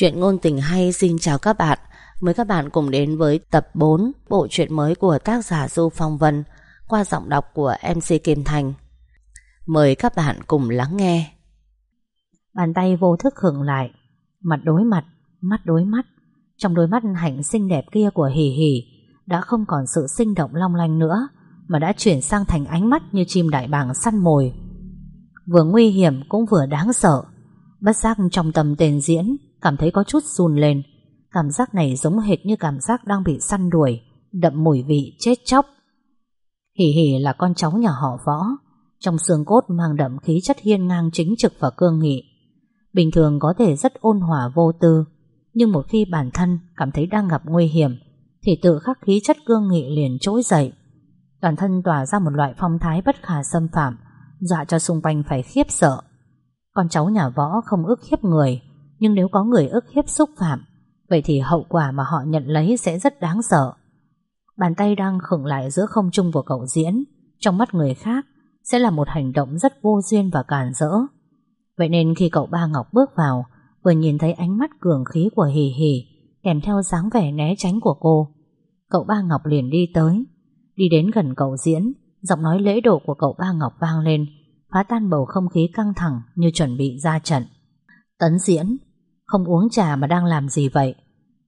Chuyện ngôn tình hay xin chào các bạn. Mời các bạn cùng đến với tập 4 Bộ truyện mới của tác giả Du Phong Vân Qua giọng đọc của MC Kim Thành. Mời các bạn cùng lắng nghe. Bàn tay vô thức hưởng lại Mặt đối mặt, mắt đối mắt. Trong đôi mắt hạnh xinh đẹp kia của Hỷ Hỷ Đã không còn sự sinh động long lanh nữa Mà đã chuyển sang thành ánh mắt như chim đại bàng săn mồi. Vừa nguy hiểm cũng vừa đáng sợ. Bất giác trong tâm tên diễn Cảm thấy có chút run lên. Cảm giác này giống hệt như cảm giác đang bị săn đuổi, Đậm mùi vị, chết chóc. Hỉ hỉ là con cháu nhà họ võ. Trong xương cốt mang đậm khí chất hiên ngang chính trực và cương nghị. Bình thường có thể rất ôn hòa vô tư, Nhưng một khi bản thân cảm thấy đang gặp nguy hiểm, Thì tự khắc khí chất cương nghị liền trỗi dậy. Toàn thân tỏa ra một loại phong thái bất khả xâm phạm, Dọa cho xung quanh phải khiếp sợ. Con cháu nhà võ không ước khiếp người nhưng nếu có người ức hiếp xúc phạm, Vậy thì hậu quả mà họ nhận lấy sẽ rất đáng sợ. Bàn tay đang khựng lại giữa không trung của cậu diễn, Trong mắt người khác, Sẽ là một hành động rất vô duyên và cản rỡ. Vậy nên khi cậu ba Ngọc bước vào, Vừa nhìn thấy ánh mắt cường khí của Hì Hì, Kèm theo dáng vẻ né tránh của cô, Cậu ba Ngọc liền đi tới. Đi đến gần cậu diễn, Giọng nói lễ độ của cậu ba Ngọc vang lên, Phá tan bầu không khí căng thẳng Như chuẩn bị ra trận. Tấn diễn không uống trà mà đang làm gì vậy?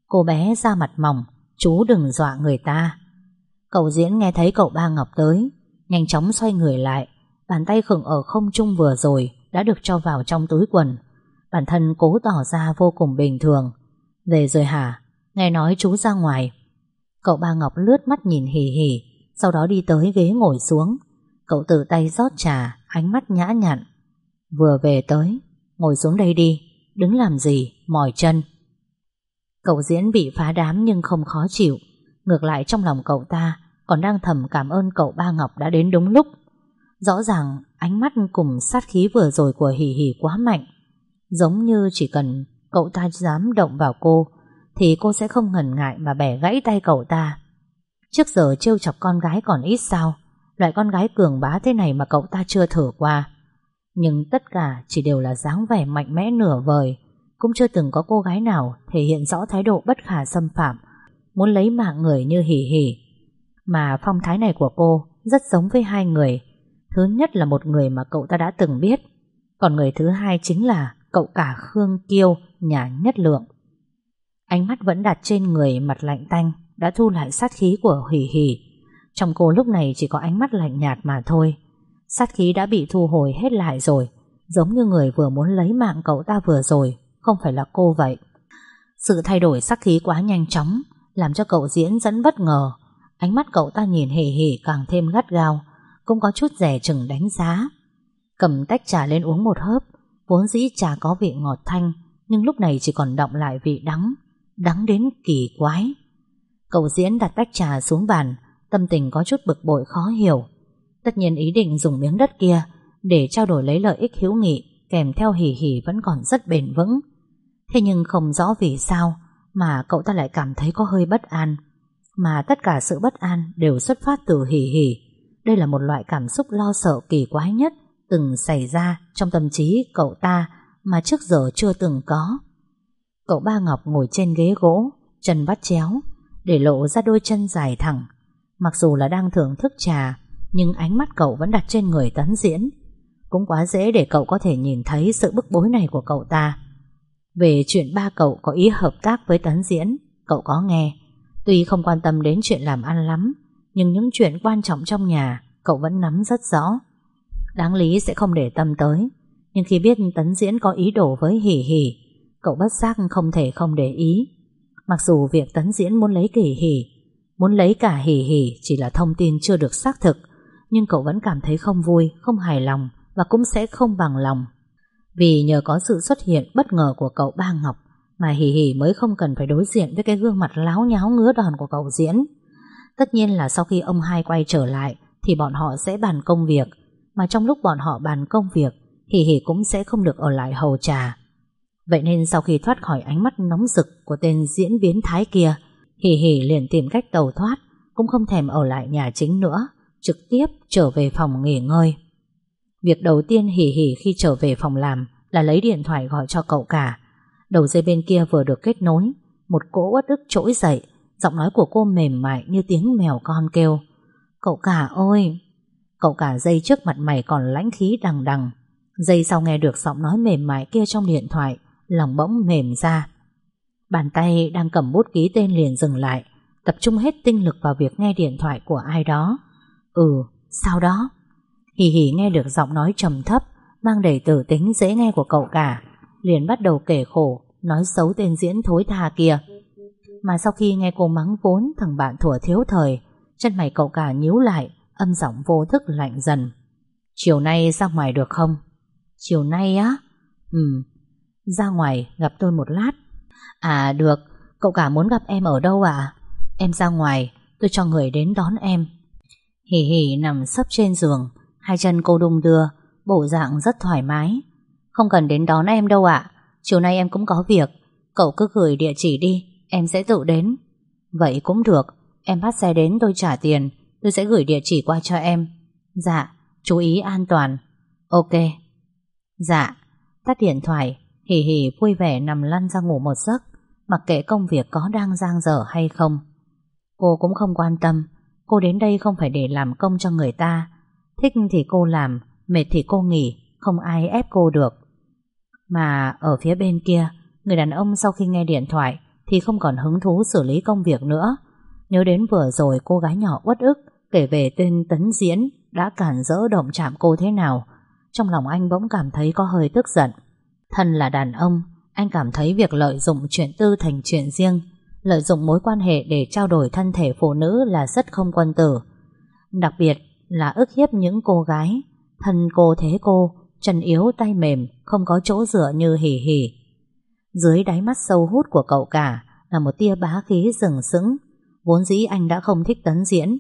Cô bé ra mặt mỏng, Chú đừng dọa người ta. Cậu diễn nghe thấy cậu ba Ngọc tới, Nhanh chóng xoay người lại. Bàn tay khửng ở không trung vừa rồi Đã được cho vào trong túi quần. Bản thân cố tỏ ra vô cùng bình thường. Về rồi hả? Nghe nói chú ra ngoài. Cậu ba Ngọc lướt mắt nhìn hì hì, Sau đó đi tới ghế ngồi xuống. Cậu tự tay rót trà, Ánh mắt nhã nhặn. Vừa về tới, Ngồi xuống đây đi. Đứng làm gì, mỏi chân. Cậu diễn bị phá đám nhưng không khó chịu. Ngược lại trong lòng cậu ta, Còn đang thầm cảm ơn cậu ba Ngọc đã đến đúng lúc. Rõ ràng, ánh mắt cùng sát khí vừa rồi của Hì Hì quá mạnh. Giống như chỉ cần cậu ta dám động vào cô, Thì cô sẽ không ngần ngại mà bẻ gãy tay cậu ta. Trước giờ trêu chọc con gái còn ít sao. Loại con gái cường bá thế này mà cậu ta chưa thử qua. Nhưng tất cả chỉ đều là dáng vẻ mạnh mẽ nửa vời. Cũng chưa từng có cô gái nào thể hiện rõ thái độ bất khả xâm phạm Muốn lấy mạng người như hỉ hỉ. Mà phong thái này của cô rất giống với hai người. Thứ nhất là một người mà cậu ta đã từng biết. Còn người thứ hai chính là cậu cả Khương Kiêu, nhà nhất lượng. Ánh mắt vẫn đặt trên người mặt lạnh tanh Đã thu lại sát khí của hỉ hỉ. Trong cô lúc này chỉ có ánh mắt lạnh nhạt mà thôi. Sát khí đã bị thu hồi hết lại rồi. Giống như người vừa muốn lấy mạng cậu ta vừa rồi. Không phải là cô vậy. Sự thay đổi sắc khí quá nhanh chóng, Làm cho cậu diễn dẫn bất ngờ. Ánh mắt cậu ta nhìn hề hề càng thêm gắt gao, Cũng có chút rẻ chừng đánh giá. Cầm tách trà lên uống một hớp. Vốn dĩ trà có vị ngọt thanh, Nhưng lúc này chỉ còn động lại vị đắng. Đắng đến kỳ quái. Cậu diễn đặt tách trà xuống bàn, Tâm tình có chút bực bội khó hiểu. Tất nhiên ý định dùng miếng đất kia Để trao đổi lấy lợi ích hiếu nghị Kèm theo hỉ hỉ vẫn còn rất bền vững. Thế nhưng không rõ vì sao Mà cậu ta lại cảm thấy có hơi bất an, Mà tất cả sự bất an Đều xuất phát từ hỉ hỉ. Đây là một loại cảm xúc lo sợ kỳ quái nhất Từng xảy ra trong tâm trí cậu ta Mà trước giờ chưa từng có. Cậu ba Ngọc ngồi trên ghế gỗ, Chân bắt chéo, Để lộ ra đôi chân dài thẳng. Mặc dù là đang thưởng thức trà nhưng ánh mắt cậu vẫn đặt trên người tấn diễn. Cũng quá dễ để cậu có thể nhìn thấy Sự bức bối này của cậu ta. Về chuyện ba cậu có ý hợp tác với tấn diễn, Cậu có nghe. Tuy không quan tâm đến chuyện làm ăn lắm, Nhưng những chuyện quan trọng trong nhà, Cậu vẫn nắm rất rõ. Đáng lý sẽ không để tâm tới, Nhưng khi biết tấn diễn có ý đồ với hỉ hỉ, Cậu bất giác không thể không để ý. Mặc dù việc tấn diễn muốn lấy kỳ hỉ, Muốn lấy cả hỉ hỉ Chỉ là thông tin chưa được xác thực nhưng cậu vẫn cảm thấy không vui Không hài lòng Và cũng sẽ không bằng lòng. Vì nhờ có sự xuất hiện bất ngờ của cậu Ba Ngọc Mà hỉ hỉ mới không cần phải đối diện Với cái gương mặt láo nháo ngứa đòn của cậu diễn. Tất nhiên là sau khi ông hai quay trở lại Thì bọn họ sẽ bàn công việc Mà trong lúc bọn họ bàn công việc Hỉ hỉ cũng sẽ không được ở lại hầu trà. Vậy nên sau khi thoát khỏi ánh mắt nóng rực của tên diễn biến thái kia, Hỉ Hỉ liền tìm cách tàu thoát, cũng không thèm ở lại nhà chính nữa, trực tiếp trở về phòng nghỉ ngơi. Việc đầu tiên Hỉ Hỉ khi trở về phòng làm là lấy điện thoại gọi cho cậu cả. Đầu dây bên kia vừa được kết nối, Một cỗ uất ức trỗi dậy, Giọng nói của cô mềm mại như tiếng mèo con kêu. Cậu cả ơi! Cậu cả dây trước mặt mày còn lãnh khí đằng đằng. Dây sau nghe được giọng nói mềm mại kia trong điện thoại, Lòng bỗng mềm ra. Bàn tay đang cầm bút ký tên liền dừng lại, Tập trung hết tinh lực vào việc nghe điện thoại của ai đó. Ừ, sao đó. Hì hì nghe được giọng nói trầm thấp Mang đầy tử tính dễ nghe của cậu cả Liền bắt đầu kể khổ Nói xấu tên diễn thối tha kia. Mà sau khi nghe cô mắng vốn Thằng bạn thủa thiếu thời Chân mày cậu cả nhíu lại Âm giọng vô thức lạnh dần. Chiều nay ra ngoài được không? Chiều nay á? Ừ Ra ngoài gặp tôi một lát. À được Cậu cả muốn gặp em ở đâu à Em ra ngoài Tôi cho người đến đón em. Hỉ hỉ nằm sấp trên giường. Hai chân cô đung đưa, Bộ dạng rất thoải mái. Không cần đến đón em đâu ạ. Chiều nay em cũng có việc. Cậu cứ gửi địa chỉ đi, Em sẽ tự đến. Vậy cũng được. Em bắt xe đến tôi trả tiền. Tôi sẽ gửi địa chỉ qua cho em. Dạ Chú ý an toàn. Ok. Dạ. Tắt điện thoại. Hỉ hỉ vui vẻ nằm lăn ra ngủ một giấc. Mặc kệ công việc có đang giang dở hay không. Cô cũng không quan tâm. Cô đến đây không phải để làm công cho người ta. Thích thì cô làm, Mệt thì cô nghỉ, Không ai ép cô được. Mà ở phía bên kia, Người đàn ông sau khi nghe điện thoại Thì không còn hứng thú xử lý công việc nữa. Nhớ đến vừa rồi cô gái nhỏ uất ức Kể về tên Tấn Diễn Đã cản rỡ động chạm cô thế nào. Trong lòng anh bỗng cảm thấy có hơi tức giận. Thân là đàn ông, Anh cảm thấy việc lợi dụng chuyện tư thành chuyện riêng Lợi dụng mối quan hệ để trao đổi thân thể phụ nữ là rất không quân tử. Đặc biệt là ức hiếp những cô gái. Thân cô thế cô, Chân yếu, tay mềm, Không có chỗ dựa như hỉ hỉ. Dưới đáy mắt sâu hút của cậu cả Là một tia bá khí rừng sững. Vốn dĩ anh đã không thích tấn diễn.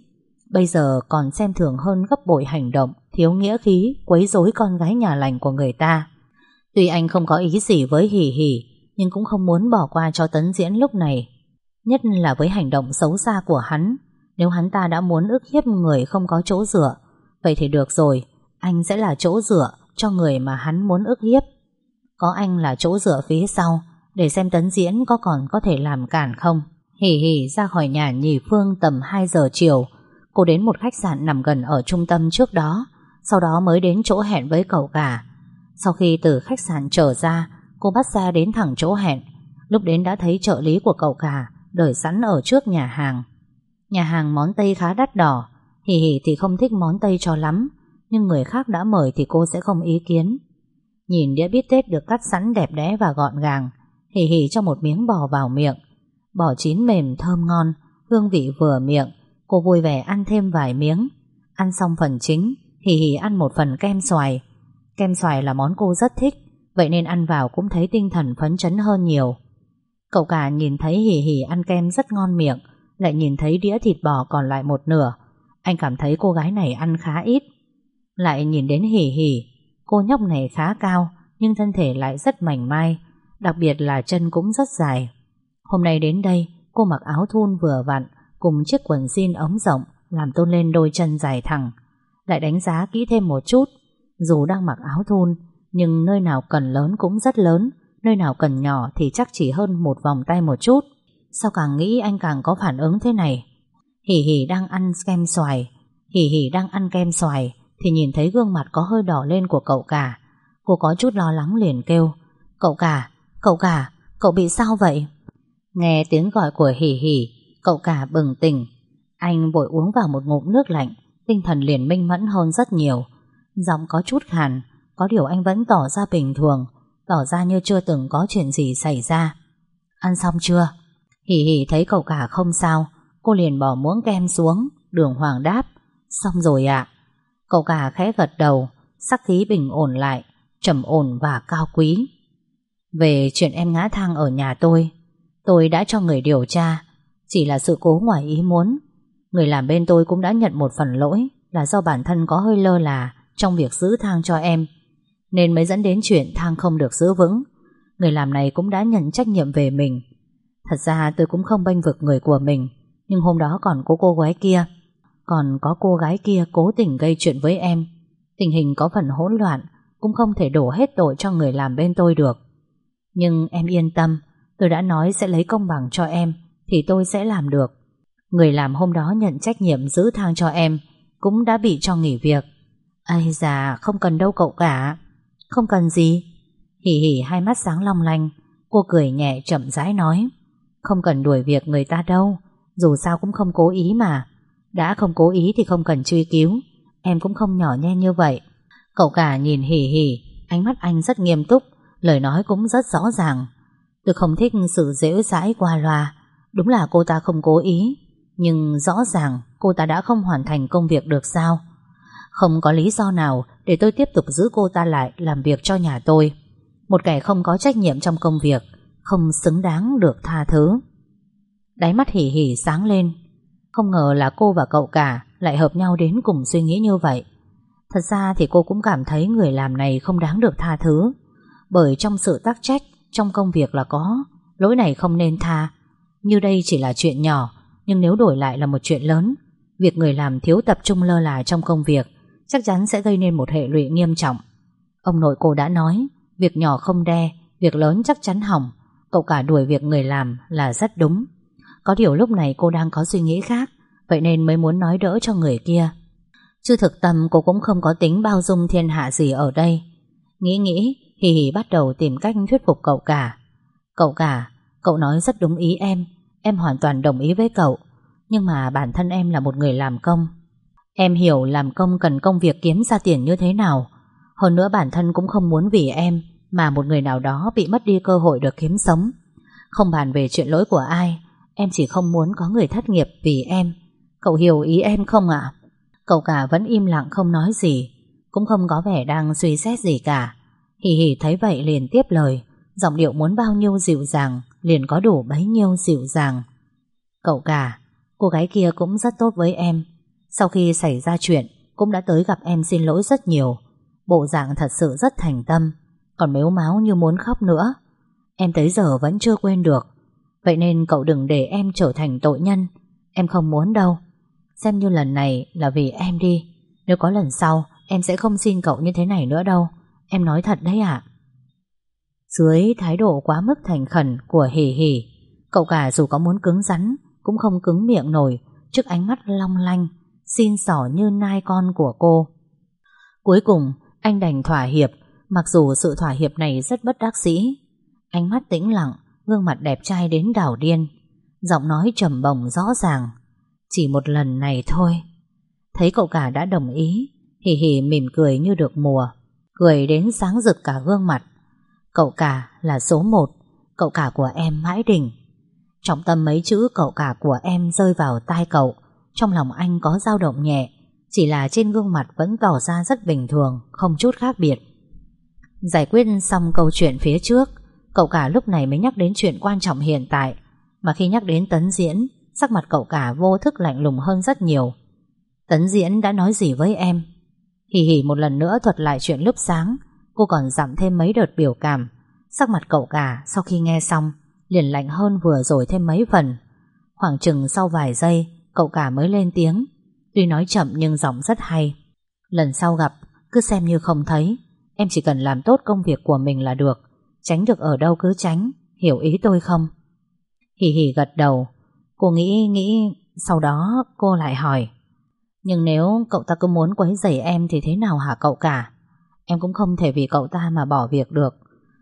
Bây giờ còn xem thường hơn gấp bội hành động, Thiếu nghĩa khí, Quấy rối con gái nhà lành của người ta. Tuy anh không có ý gì với hỉ hỉ, Nhưng cũng không muốn bỏ qua cho tấn diễn lúc này. Nhất là với hành động xấu xa của hắn. Nếu hắn ta đã muốn ức hiếp người không có chỗ dựa, Vậy thì được rồi, Anh sẽ là chỗ dựa cho người mà hắn muốn ức hiếp. Có anh là chỗ dựa phía sau, Để xem tấn diễn có còn có thể làm cản không. Hỉ hỉ, ra khỏi nhà nhì phương tầm 2 giờ chiều. Cô đến một khách sạn nằm gần ở trung tâm trước đó, Sau đó mới đến chỗ hẹn với cậu cả. Sau khi từ khách sạn trở ra, Cô bắt xe đến thẳng chỗ hẹn. Lúc đến đã thấy trợ lý của cậu cả. Đợi sẵn ở trước nhà hàng. Nhà hàng món Tây khá đắt đỏ Hì hì thì không thích món Tây cho lắm, Nhưng người khác đã mời thì cô sẽ không ý kiến. Nhìn đĩa bít tết được cắt sẵn đẹp đẽ và gọn gàng Hì hì cho một miếng bò vào miệng. Bò chín mềm, thơm ngon, Hương vị vừa miệng, Cô vui vẻ ăn thêm vài miếng. Ăn xong phần chính Hì hì ăn một phần kem xoài. Kem xoài là món cô rất thích, Vậy nên ăn vào cũng thấy tinh thần phấn chấn hơn nhiều. Cậu cả nhìn thấy hì hì ăn kem rất ngon miệng, Lại nhìn thấy đĩa thịt bò còn lại một nửa. Anh cảm thấy cô gái này ăn khá ít. Lại nhìn đến hì hì, Cô nhóc này khá cao, Nhưng thân thể lại rất mảnh mai, Đặc biệt là chân cũng rất dài. Hôm nay đến đây, Cô mặc áo thun vừa vặn, Cùng chiếc quần jean ống rộng, Làm tôn lên đôi chân dài thẳng. Lại đánh giá kỹ thêm một chút, Dù đang mặc áo thun, Nhưng nơi nào cần lớn cũng rất lớn. Nơi nào cần nhỏ thì chắc chỉ hơn một vòng tay một chút. Sao càng nghĩ anh càng có phản ứng thế này? Hỉ hỉ đang ăn kem xoài. Hỉ hỉ đang ăn kem xoài Thì nhìn thấy gương mặt có hơi đỏ lên của cậu cả. Cô có chút lo lắng liền kêu Cậu cả, cậu cả Cậu bị sao vậy? Nghe tiếng gọi của hỉ hỉ Cậu cả bừng tỉnh. Anh vội uống vào một ngụm nước lạnh Tinh thần liền minh mẫn hơn rất nhiều. Giọng có chút khàn Có điều anh vẫn tỏ ra bình thường. Tỏ ra như chưa từng có chuyện gì xảy ra. Ăn xong chưa? Hỉ hỉ thấy cậu cả không sao. Cô liền bỏ muỗng kem xuống, Đường hoàng đáp. Xong rồi ạ. Cậu cả khẽ gật đầu, Sắc khí bình ổn lại, trầm ổn và cao quý. Về chuyện em ngã thang ở nhà tôi Tôi đã cho người điều tra, Chỉ là sự cố ngoài ý muốn. Người làm bên tôi cũng đã nhận một phần lỗi, Là do bản thân có hơi lơ là Trong việc giữ thang cho em nên mới dẫn đến chuyện thang không được giữ vững Người làm này cũng đã nhận trách nhiệm về mình Thật ra tôi cũng không bênh vực người của mình Nhưng hôm đó còn có cô gái kia Còn có cô gái kia cố tình gây chuyện với em Tình hình có phần hỗn loạn Cũng không thể đổ hết tội cho người làm bên tôi được Nhưng em yên tâm, tôi đã nói sẽ lấy công bằng cho em, thì tôi sẽ làm được. Người làm hôm đó nhận trách nhiệm giữ thang cho em, cũng đã bị cho nghỉ việc. Ây già không cần đâu cậu cả. Không cần gì. Hỉ hỉ hai mắt sáng long lanh, cô cười nhẹ chậm rãi nói. Không cần đuổi việc người ta đâu, dù sao cũng không cố ý mà. Đã không cố ý thì không cần truy cứu, em cũng không nhỏ nhen như vậy. Cậu cả nhìn hỉ hỉ, ánh mắt anh rất nghiêm túc, lời nói cũng rất rõ ràng. Tôi không thích sự dễ dãi qua loa, đúng là cô ta không cố ý, nhưng rõ ràng cô ta đã không hoàn thành công việc được sao. Không có lý do nào để tôi tiếp tục giữ cô ta lại làm việc cho nhà tôi. Một kẻ không có trách nhiệm trong công việc, không xứng đáng được tha thứ. Đáy mắt hỉ hỉ sáng lên, không ngờ là cô và cậu cả lại hợp nhau đến cùng suy nghĩ như vậy. Thật ra thì cô cũng cảm thấy người làm này không đáng được tha thứ. Bởi trong sự tác trách, trong công việc là có, lỗi này không nên tha. Như đây chỉ là chuyện nhỏ, nhưng nếu đổi lại là một chuyện lớn, việc người làm thiếu tập trung lơ là trong công việc chắc chắn sẽ gây nên một hệ lụy nghiêm trọng. Ông nội cô đã nói, việc nhỏ không đe, việc lớn chắc chắn hỏng, cậu cả đuổi việc người làm là rất đúng. Có điều lúc này cô đang có suy nghĩ khác, vậy nên mới muốn nói đỡ cho người kia. Chứ thực tâm cô cũng không có tính bao dung thiên hạ gì ở đây. Nghĩ nghĩ, Hì Hì bắt đầu tìm cách thuyết phục cậu cả. Cậu cả, cậu nói rất đúng ý em, em hoàn toàn đồng ý với cậu. Nhưng mà bản thân em là một người làm công. Em hiểu làm công cần công việc kiếm ra tiền như thế nào. Hơn nữa bản thân cũng không muốn vì em mà một người nào đó bị mất đi cơ hội được kiếm sống. Không bàn về chuyện lỗi của ai, em chỉ không muốn có người thất nghiệp vì em. Cậu hiểu ý em không ạ? Cậu cả vẫn im lặng không nói gì, cũng không có vẻ đang suy xét gì cả. Hì hì thấy vậy liền tiếp lời, giọng điệu muốn bao nhiêu dịu dàng, liền có đủ bấy nhiêu dịu dàng. Cậu cả, cô gái kia cũng rất tốt với em. Sau khi xảy ra chuyện, cũng đã tới gặp em xin lỗi rất nhiều. Bộ dạng thật sự rất thành tâm, còn mếu máu như muốn khóc nữa. Em tới giờ vẫn chưa quên được. Vậy nên cậu đừng để em trở thành tội nhân. Em không muốn đâu. Xem như lần này là vì em đi. Nếu có lần sau, em sẽ không xin cậu như thế này nữa đâu. Em nói thật đấy ạ. Dưới thái độ quá mức thành khẩn của hỉ hỉ, cậu cả dù có muốn cứng rắn, cũng không cứng miệng nổi trước ánh mắt long lanh, xin sỏ như nai con của cô. Cuối cùng, anh đành thỏa hiệp, mặc dù sự thỏa hiệp này rất bất đắc dĩ. Ánh mắt tĩnh lặng, gương mặt đẹp trai đến đảo điên, giọng nói trầm bổng rõ ràng. Chỉ một lần này thôi. Thấy cậu cả đã đồng ý, hì hì mỉm cười như được mùa, cười đến sáng rực cả gương mặt. Cậu cả là số một, cậu cả của em mãi đỉnh. Trọng tâm mấy chữ cậu cả của em rơi vào tai cậu, trong lòng anh có dao động nhẹ, chỉ là trên gương mặt vẫn tỏ ra rất bình thường, không chút khác biệt. Giải quyết xong câu chuyện phía trước, cậu cả lúc này mới nhắc đến chuyện quan trọng hiện tại, mà khi nhắc đến tấn diễn, sắc mặt cậu cả vô thức lạnh lùng hơn rất nhiều. Tấn diễn đã nói gì với em? Hì hì một lần nữa thuật lại chuyện lúc sáng, cô còn giảm thêm mấy đợt biểu cảm. Sắc mặt cậu cả sau khi nghe xong, liền lạnh hơn vừa rồi thêm mấy phần. Khoảng chừng sau vài giây, cậu cả mới lên tiếng. Tuy nói chậm nhưng giọng rất hay. Lần sau gặp, cứ xem như không thấy. Em chỉ cần làm tốt công việc của mình là được. Tránh được ở đâu cứ tránh. Hiểu ý tôi không? Hì hì gật đầu. Cô nghĩ nghĩ, sau đó cô lại hỏi. Nhưng nếu cậu ta cứ muốn quấy rầy em thì thế nào hả cậu cả? Em cũng không thể vì cậu ta mà bỏ việc được.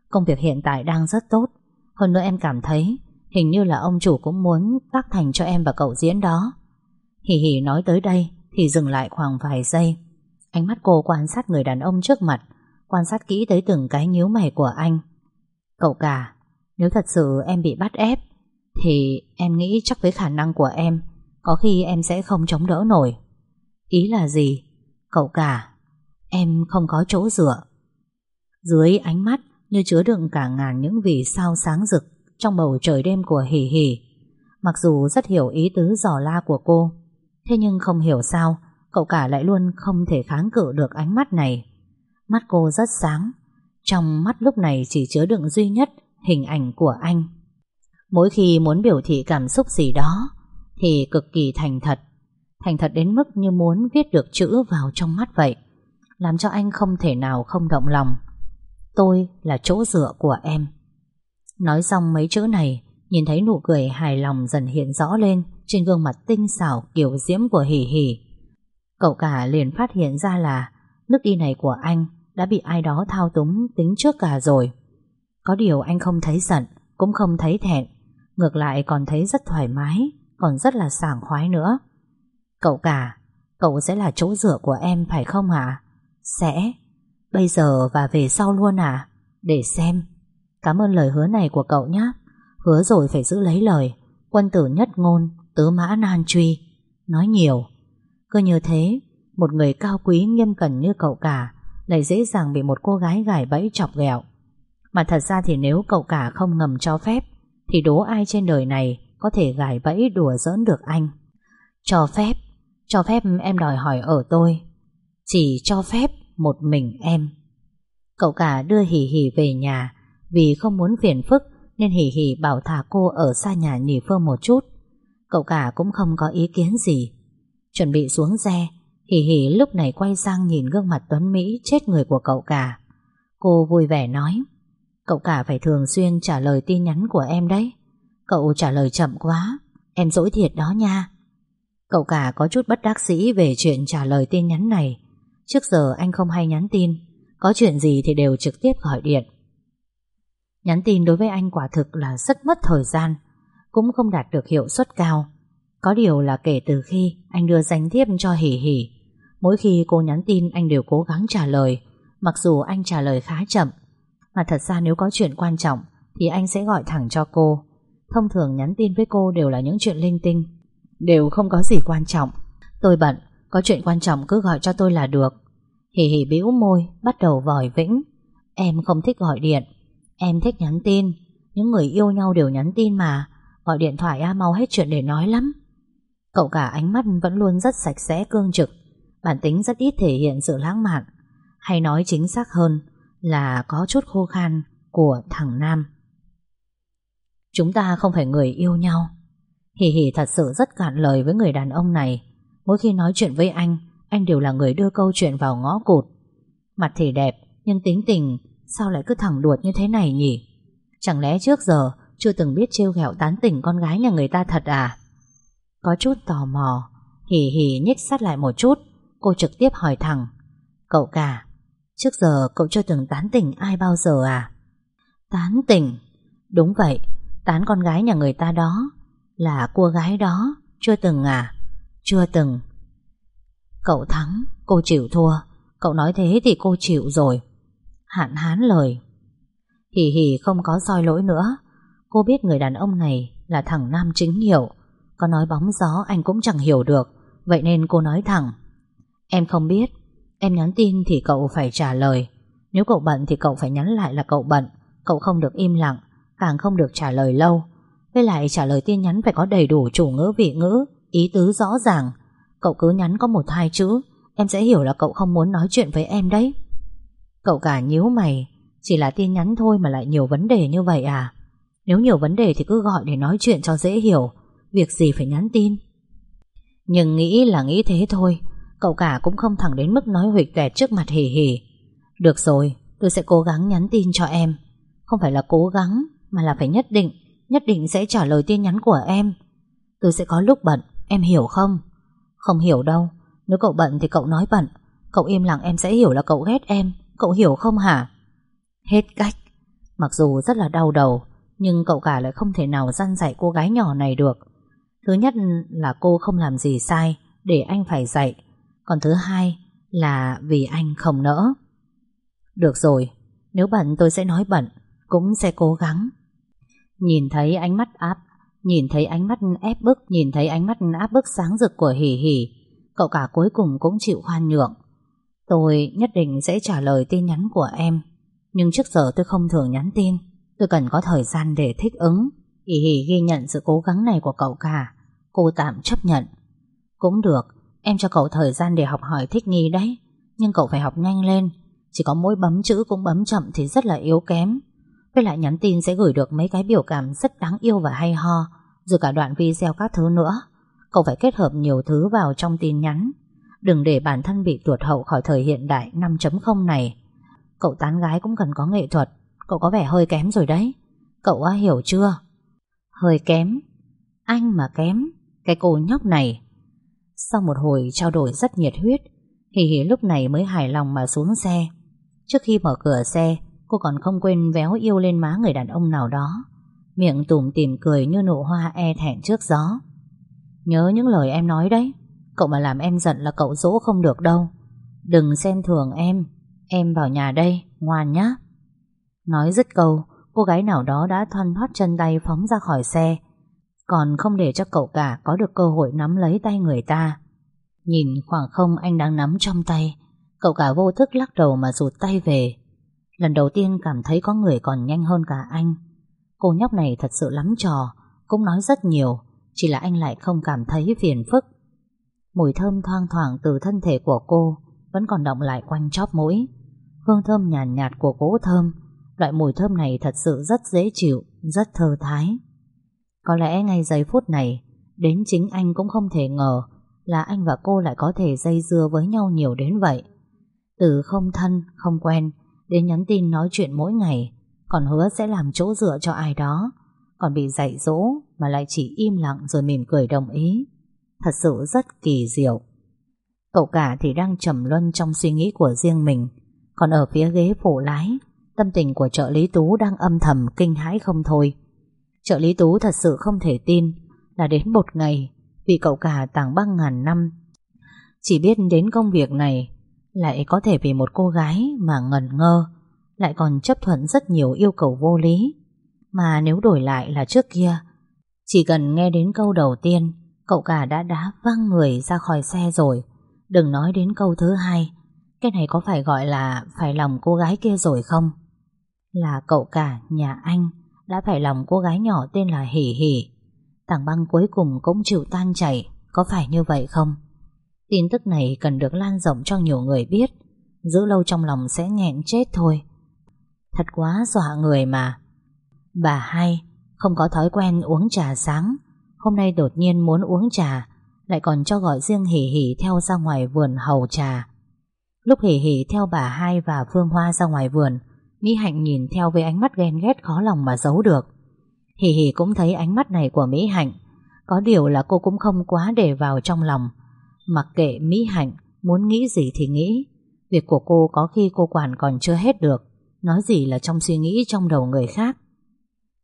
Công việc hiện tại đang rất tốt. Hơn nữa em cảm thấy hình như là ông chủ cũng muốn tác thành cho em và cậu diễn đó. Hì hì nói tới đây thì dừng lại khoảng vài giây. Ánh mắt cô quan sát người đàn ông trước mặt, quan sát kỹ tới từng cái nhíu mày của anh. Cậu cả, nếu thật sự em bị bắt ép, thì em nghĩ chắc với khả năng của em, có khi em sẽ không chống đỡ nổi. Ý là gì? Cậu cả, em không có chỗ dựa. Dưới ánh mắt như chứa đựng cả ngàn những vì sao sáng rực trong bầu trời đêm của hỉ hỉ. Mặc dù rất hiểu ý tứ giỏ la của cô, thế nhưng không hiểu sao cậu cả lại luôn không thể kháng cự được ánh mắt này. Mắt cô rất sáng, trong mắt lúc này chỉ chứa đựng duy nhất hình ảnh của anh. Mỗi khi muốn biểu thị cảm xúc gì đó thì cực kỳ thành thật. Thành thật đến mức như muốn viết được chữ vào trong mắt vậy. Làm cho anh không thể nào không động lòng. Tôi là chỗ dựa của em. Nói xong mấy chữ này Nhìn thấy nụ cười hài lòng dần hiện rõ lên, Trên gương mặt tinh xảo kiểu diễm của Hỷ Hỷ, Cậu cả liền phát hiện ra là Nước đi này của anh Đã bị ai đó thao túng tính trước cả rồi. Có điều anh không thấy giận, Cũng không thấy thẹn, Ngược lại còn thấy rất thoải mái, Còn rất là sảng khoái nữa. Cậu cả, Cậu sẽ là chỗ dựa của em phải không hả Sẽ. Bây giờ và về sau luôn à? Để xem. Cảm ơn lời hứa này của cậu nhé Hứa rồi phải giữ lấy lời. Quân tử nhất ngôn, Tứ mã nan truy, Nói nhiều. Cứ như thế, Một người cao quý nghiêm cẩn như cậu cả Lại dễ dàng bị một cô gái gài bẫy chọc ghẹo. Mà thật ra thì nếu cậu cả không ngầm cho phép, Thì đố ai trên đời này Có thể gài bẫy đùa giỡn được anh? Cho phép Cho phép em đòi hỏi ở tôi. Chỉ cho phép một mình em. Cậu cả đưa Hỉ Hỉ về nhà Vì không muốn phiền phức nên Hỉ Hỉ bảo thả cô ở xa nhà nghỉ phương một chút. Cậu cả cũng không có ý kiến gì. Chuẩn bị xuống xe Hỉ Hỉ lúc này quay sang nhìn gương mặt Tuấn Mỹ chết người của cậu cả. Cô vui vẻ nói, Cậu cả phải thường xuyên trả lời tin nhắn của em đấy. Cậu trả lời chậm quá, Em dỗi thiệt đó nha. Cậu cả có chút bất đắc dĩ về chuyện trả lời tin nhắn này. Trước giờ anh không hay nhắn tin, Có chuyện gì thì đều trực tiếp gọi điện. Nhắn tin đối với anh quả thực là rất mất thời gian, Cũng không đạt được hiệu suất cao. Có điều là kể từ khi anh đưa danh thiếp cho Hỷ Hỷ, Mỗi khi cô nhắn tin anh đều cố gắng trả lời, Mặc dù anh trả lời khá chậm. Mà thật ra nếu có chuyện quan trọng Thì anh sẽ gọi thẳng cho cô. Thông thường nhắn tin với cô đều là những chuyện linh tinh, Đều không có gì quan trọng. Tôi bận, Có chuyện quan trọng cứ gọi cho tôi là được. Hỉ hỉ bĩu môi, Bắt đầu vòi vĩnh. Em không thích gọi điện. Em thích nhắn tin. Những người yêu nhau đều nhắn tin mà. Gọi điện thoại à, mau hết chuyện để nói lắm. Cậu cả ánh mắt vẫn luôn rất sạch sẽ cương trực. Bản tính rất ít thể hiện sự lãng mạn. Hay nói chính xác hơn Là có chút khô khan Của thằng Nam. Chúng ta không phải người yêu nhau. Hỉ hỉ thật sự rất cạn lời với người đàn ông này. Mỗi khi nói chuyện với anh Anh đều là người đưa câu chuyện vào ngõ cụt. Mặt thì đẹp Nhưng tính tình Sao lại cứ thẳng đuột như thế này nhỉ? Chẳng lẽ trước giờ Chưa từng biết trêu ghẹo tán tỉnh con gái nhà người ta thật à? Có chút tò mò Hỉ hỉ nhích sát lại một chút, Cô trực tiếp hỏi thẳng. Cậu cả, Trước giờ cậu chưa từng tán tỉnh ai bao giờ à? Tán tỉnh? Đúng vậy, Tán con gái nhà người ta đó. Là cô gái đó, Chưa từng à? Chưa từng. Cậu thắng, Cô chịu thua. Cậu nói thế thì cô chịu rồi. Hạn hán lời. Hỉ hỉ không có soi lỗi nữa. Cô biết người đàn ông này là thằng Nam chính hiệu. Có nói bóng gió anh cũng chẳng hiểu được. Vậy nên cô nói thẳng. Em không biết. Em nhắn tin thì cậu phải trả lời. Nếu cậu bận thì cậu phải nhắn lại là cậu bận. Cậu không được im lặng, Càng không được trả lời lâu. Với lại trả lời tin nhắn phải có đầy đủ chủ ngữ, vị ngữ, Ý tứ rõ ràng. Cậu cứ nhắn có một hai chữ, Em sẽ hiểu là cậu không muốn nói chuyện với em đấy. Cậu cả nhíu mày, Chỉ là tin nhắn thôi mà lại nhiều vấn đề như vậy à? Nếu nhiều vấn đề thì cứ gọi để nói chuyện cho dễ hiểu, Việc gì phải nhắn tin. Nhưng nghĩ là nghĩ thế thôi, Cậu cả cũng không thẳng đến mức nói huỵch tẹt trước mặt hỉ hỉ Được rồi, Tôi sẽ cố gắng nhắn tin cho em. Không phải là cố gắng, Mà là phải nhất định Nhất định sẽ trả lời tin nhắn của em. Tôi sẽ có lúc bận, Em hiểu không? Không hiểu đâu, Nếu cậu bận thì cậu nói bận, Cậu im lặng em sẽ hiểu là cậu ghét em. Cậu hiểu không hả? Hết cách. Mặc dù rất là đau đầu, Nhưng cậu cả lại không thể nào dăn dạy cô gái nhỏ này được. Thứ nhất là cô không làm gì sai Để anh phải dạy. Còn thứ hai là vì anh không nỡ. Được rồi, Nếu bận tôi sẽ nói bận, Cũng sẽ cố gắng. Nhìn thấy ánh mắt áp, Nhìn thấy ánh mắt ép bức, Nhìn thấy ánh mắt áp bức sáng rực của Hỉ Hỉ, Cậu cả cuối cùng cũng chịu khoan nhượng. Tôi nhất định sẽ trả lời tin nhắn của em. Nhưng trước giờ tôi không thường nhắn tin. Tôi cần có thời gian để thích ứng. Ý hỉ ghi nhận sự cố gắng này của cậu cả. Cô tạm chấp nhận. Cũng được, Em cho cậu thời gian để học hỏi thích nghi đấy. Nhưng cậu phải học nhanh lên. Chỉ có mỗi bấm chữ cũng bấm chậm thì rất là yếu kém. Với lại nhắn tin sẽ gửi được mấy cái biểu cảm rất đáng yêu và hay ho. Rồi cả đoạn video các thứ nữa. Cậu phải kết hợp nhiều thứ vào trong tin nhắn. Đừng để bản thân bị tuột hậu khỏi thời hiện đại 5.0 này. Cậu tán gái cũng cần có nghệ thuật. Cậu có vẻ hơi kém rồi đấy. Cậu á, hiểu chưa? Hơi kém. Anh mà kém, Cái cô nhóc này. Sau một hồi trao đổi rất nhiệt huyết, Hì hì lúc này mới hài lòng mà xuống xe. Trước khi mở cửa xe, Cô còn không quên véo yêu lên má người đàn ông nào đó. Miệng tủm tìm cười như nụ hoa e thẹn trước gió. Nhớ những lời em nói đấy. Cậu mà làm em giận là cậu dỗ không được đâu. Đừng xem thường em. Em vào nhà đây, ngoan nhá. Nói dứt câu Cô gái nào đó đã thoăn thoát chân tay phóng ra khỏi xe. Còn không để cho cậu cả Có được cơ hội nắm lấy tay người ta. Nhìn khoảng không anh đang nắm trong tay Cậu cả vô thức lắc đầu mà rụt tay về. Lần đầu tiên cảm thấy có người còn nhanh hơn cả anh. Cô nhóc này thật sự lắm trò Cũng nói rất nhiều Chỉ là anh lại không cảm thấy phiền phức. Mùi thơm thoang thoảng từ thân thể của cô Vẫn còn động lại quanh chóp mũi. Hương thơm nhàn nhạt, nhạt của gỗ thơm Loại mùi thơm này thật sự rất dễ chịu Rất thơ thái. Có lẽ ngay giây phút này Đến chính anh cũng không thể ngờ Là anh và cô lại có thể dây dưa với nhau nhiều đến vậy. Từ không thân, không quen Đến nhắn tin nói chuyện mỗi ngày Còn hứa sẽ làm chỗ dựa cho ai đó. Còn bị dạy dỗ Mà lại chỉ im lặng rồi mỉm cười đồng ý. Thật sự rất kỳ diệu. Cậu cả thì đang trầm luân trong suy nghĩ của riêng mình. Còn ở phía ghế phụ lái, Tâm tình của trợ lý Tú đang âm thầm kinh hãi không thôi. Trợ lý Tú thật sự không thể tin Là đến một ngày, Vì cậu cả tàng băng ngàn năm, Chỉ biết đến công việc này, Lại có thể vì một cô gái Mà ngẩn ngơ, Lại còn chấp thuận rất nhiều yêu cầu vô lý. Mà nếu đổi lại là trước kia, Chỉ cần nghe đến câu đầu tiên Cậu cả đã đá văng người ra khỏi xe rồi. Đừng nói đến câu thứ hai. Cái này có phải gọi là Phải lòng cô gái kia rồi không? Là cậu cả nhà anh Đã phải lòng cô gái nhỏ tên là Hỷ Hỷ. Tảng băng cuối cùng cũng chịu tan chảy. Có phải như vậy không? Tin tức này cần được lan rộng cho nhiều người biết. Giữ lâu trong lòng sẽ nghẹn chết thôi. Thật quá dọa người mà. Bà hai, Không có thói quen uống trà sáng. Hôm nay đột nhiên muốn uống trà, Lại còn cho gọi riêng Hỷ Hỷ theo ra ngoài vườn hầu trà. Lúc Hỷ Hỷ theo bà hai và Phương Hoa ra ngoài vườn, Mỹ Hạnh nhìn theo với ánh mắt ghen ghét khó lòng mà giấu được. Hỷ Hỷ cũng thấy ánh mắt này của Mỹ Hạnh, Có điều là cô cũng không quá để vào trong lòng. Mặc kệ Mỹ Hạnh Muốn nghĩ gì thì nghĩ, Việc của cô có khi cô quản còn chưa hết được, Nói gì là trong suy nghĩ trong đầu người khác.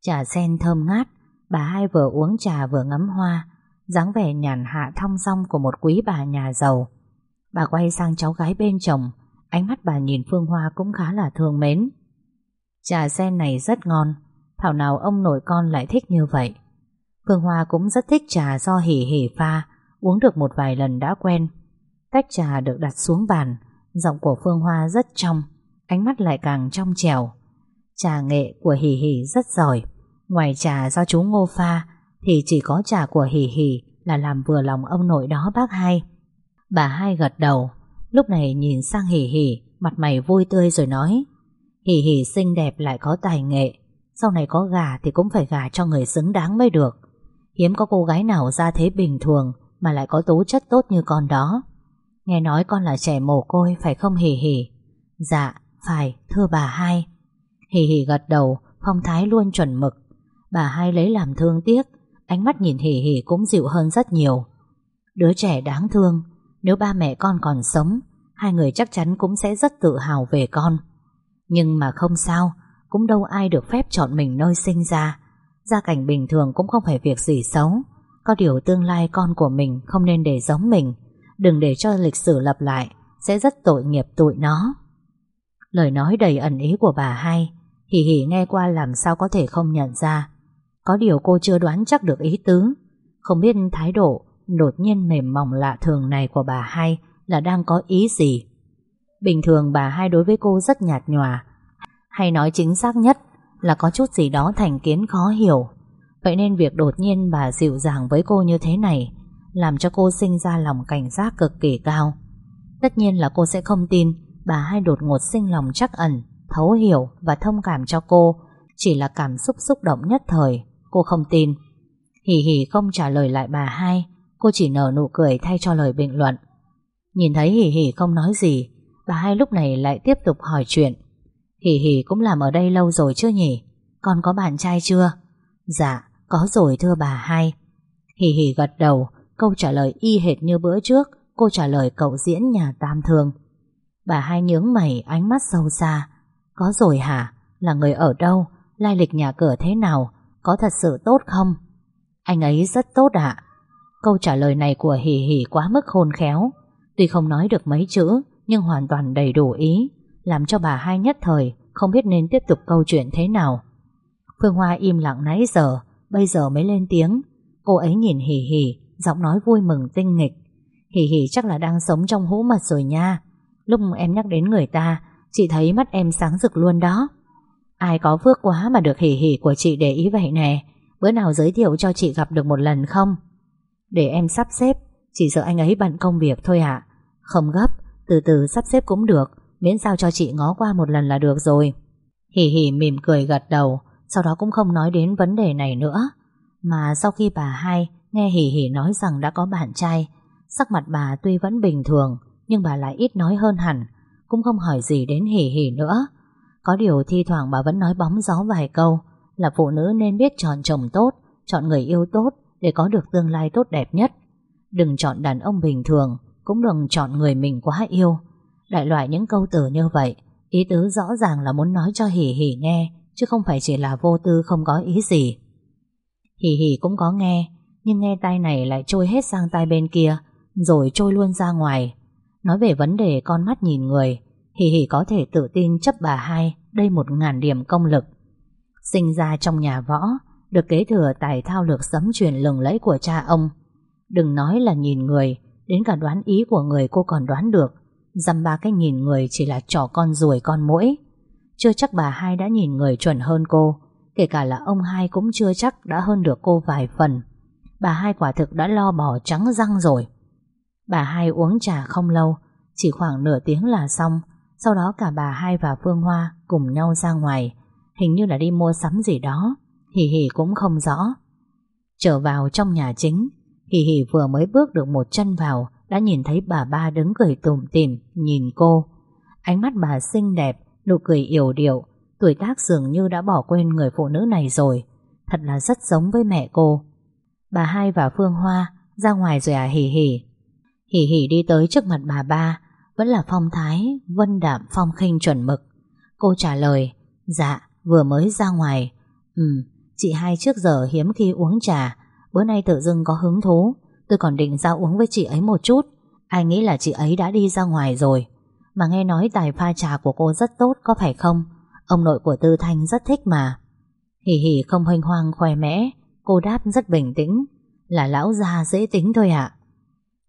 Trà sen thơm ngát Bà hai vừa uống trà vừa ngắm hoa, dáng vẻ nhàn hạ thong song của một quý bà nhà giàu. Bà quay sang cháu gái bên chồng, Ánh mắt bà nhìn Phương Hoa cũng khá là thương mến. Trà sen này rất ngon, Thảo nào ông nội con lại thích như vậy. Phương Hoa cũng rất thích trà do hỉ hỉ pha, Uống được một vài lần đã quen. Tách trà được đặt xuống bàn, Giọng của Phương Hoa rất trong, Ánh mắt lại càng trong trèo Trà nghệ của hỉ hỉ rất giỏi. Ngoài trà do chú Ngô pha, Thì chỉ có trà của Hỷ Hỷ Là làm vừa lòng ông nội đó, bác hai. Bà hai gật đầu, Lúc này nhìn sang Hỷ Hỷ, Mặt mày vui tươi rồi nói, Hỷ Hỷ xinh đẹp lại có tài nghệ, Sau này có gà thì cũng phải gà cho người xứng đáng mới được. Hiếm có cô gái nào ra thế bình thường Mà lại có tố chất tốt như con đó. Nghe nói con là trẻ mồ côi, Phải không Hỷ Hỷ? Dạ phải, thưa bà hai. Hỷ Hỷ gật đầu, Phong thái luôn chuẩn mực. Bà hai lấy làm thương tiếc, Ánh mắt nhìn hỉ hỉ cũng dịu hơn rất nhiều. Đứa trẻ đáng thương, Nếu ba mẹ con còn sống, Hai người chắc chắn cũng sẽ rất tự hào về con. Nhưng mà không sao, Cũng đâu ai được phép chọn mình nơi sinh ra. Gia cảnh bình thường cũng không phải việc gì xấu. Có điều tương lai con của mình Không nên để giống mình. Đừng để cho lịch sử lặp lại, Sẽ rất tội nghiệp tụi nó. Lời nói đầy ẩn ý của bà hai, Hỉ hỉ nghe qua làm sao có thể không nhận ra có điều cô chưa đoán chắc được ý tứ. Không biết thái độ Đột nhiên mềm mỏng lạ thường này của bà hai Là đang có ý gì. Bình thường bà hai đối với cô rất nhạt nhòa. Hay nói chính xác nhất Là có chút gì đó thành kiến khó hiểu. Vậy nên việc đột nhiên bà dịu dàng với cô như thế này Làm cho cô sinh ra lòng cảnh giác cực kỳ cao. Tất nhiên là cô sẽ không tin Bà hai đột ngột sinh lòng chắc ẩn, Thấu hiểu và thông cảm cho cô, Chỉ là cảm xúc xúc động nhất thời. Cô không tin. Hỉ hỉ không trả lời lại bà hai, Cô chỉ nở nụ cười thay cho lời bình luận. Nhìn thấy hỉ hỉ không nói gì, Bà hai lúc này lại tiếp tục hỏi chuyện. Hỉ hỉ cũng làm ở đây lâu rồi chưa nhỉ? Con có bạn trai chưa? Dạ có rồi thưa bà hai. Hì hì gật đầu, Câu trả lời y hệt như bữa trước, Cô trả lời cậu diễn nhà tam thường Bà hai nhướng mày, ánh mắt sâu xa. Có rồi hả? Là người ở đâu? Lai lịch nhà cửa thế nào? Có thật sự tốt không? Anh ấy rất tốt ạ. Câu trả lời này của Hì Hì quá mức khôn khéo. Tuy không nói được mấy chữ, Nhưng hoàn toàn đầy đủ ý, Làm cho bà hai nhất thời Không biết nên tiếp tục câu chuyện thế nào. Phương Hoa im lặng nãy giờ, Bây giờ mới lên tiếng. Cô ấy nhìn Hì Hì Giọng nói vui mừng tinh nghịch. Hì Hì chắc là đang sống trong hũ mật rồi nha. Lúc em nhắc đến người ta, Chị thấy mắt em sáng rực luôn đó. Ai có phước quá mà được hỉ hỉ của chị để ý vậy nè? Bữa nào giới thiệu cho chị gặp được một lần không? Để em sắp xếp, Chỉ sợ anh ấy bận công việc thôi ạ. Không gấp, Từ từ sắp xếp cũng được, Miễn sao cho chị ngó qua một lần là được rồi. Hỉ hỉ mỉm cười gật đầu, Sau đó cũng không nói đến vấn đề này nữa. Mà sau khi bà hai Nghe hỉ hỉ nói rằng đã có bạn trai, Sắc mặt bà tuy vẫn bình thường, Nhưng bà lại ít nói hơn hẳn, Cũng không hỏi gì đến hỉ hỉ nữa. Có điều thi thoảng bà vẫn nói bóng gió vài câu, Là phụ nữ nên biết chọn chồng tốt, Chọn người yêu tốt Để có được tương lai tốt đẹp nhất. Đừng chọn đàn ông bình thường, Cũng đừng chọn người mình quá yêu. Đại loại những câu từ như vậy, Ý tứ rõ ràng là muốn nói cho Hỉ Hỉ nghe, Chứ không phải chỉ là vô tư không có ý gì. Hỉ Hỉ cũng có nghe, Nhưng nghe tai này lại trôi hết sang tai bên kia, Rồi trôi luôn ra ngoài. Nói về vấn đề con mắt nhìn người hì hì có thể tự tin chấp bà hai, Đây một ngàn điểm công lực. Sinh ra trong nhà võ, Được kế thừa tài thao lược sấm truyền lừng lẫy của cha ông. Đừng nói là nhìn người, Đến cả đoán ý của người cô còn đoán được. Dăm ba cái nhìn người chỉ là trò con ruồi con mũi Chưa chắc bà hai đã nhìn người chuẩn hơn cô, Kể cả là ông hai cũng chưa chắc đã hơn được cô vài phần. Bà hai quả thực đã lo bỏ trắng răng rồi. Bà hai uống trà không lâu, Chỉ khoảng nửa tiếng là xong sau đó cả bà hai và Phương Hoa Cùng nhau ra ngoài. Hình như là đi mua sắm gì đó. Hì hì cũng không rõ. Trở vào trong nhà chính hì hì vừa mới bước được một chân vào Đã nhìn thấy bà ba đứng cười tủm tỉm Nhìn cô. Ánh mắt bà xinh đẹp Nụ cười yểu điệu Tuổi tác dường như đã bỏ quên người phụ nữ này rồi. Thật là rất giống với mẹ cô. Bà hai và Phương Hoa Ra ngoài rồi à hì hì, hì hì đi tới trước mặt bà ba vẫn là phong thái, Vân đạm, phong khinh chuẩn mực. Cô trả lời Dạ vừa mới ra ngoài. Ừ chị hai trước giờ hiếm khi uống trà. Bữa nay tự dưng có hứng thú. Tôi còn định ra uống với chị ấy một chút. Ai nghĩ là chị ấy đã đi ra ngoài rồi. Mà nghe nói tài pha trà của cô rất tốt, Có phải không? Ông nội của Tư Thanh rất thích mà. Hỉ hỉ không hoành hoang, khoe mẽ. Cô đáp rất bình tĩnh, Là lão già dễ tính thôi ạ.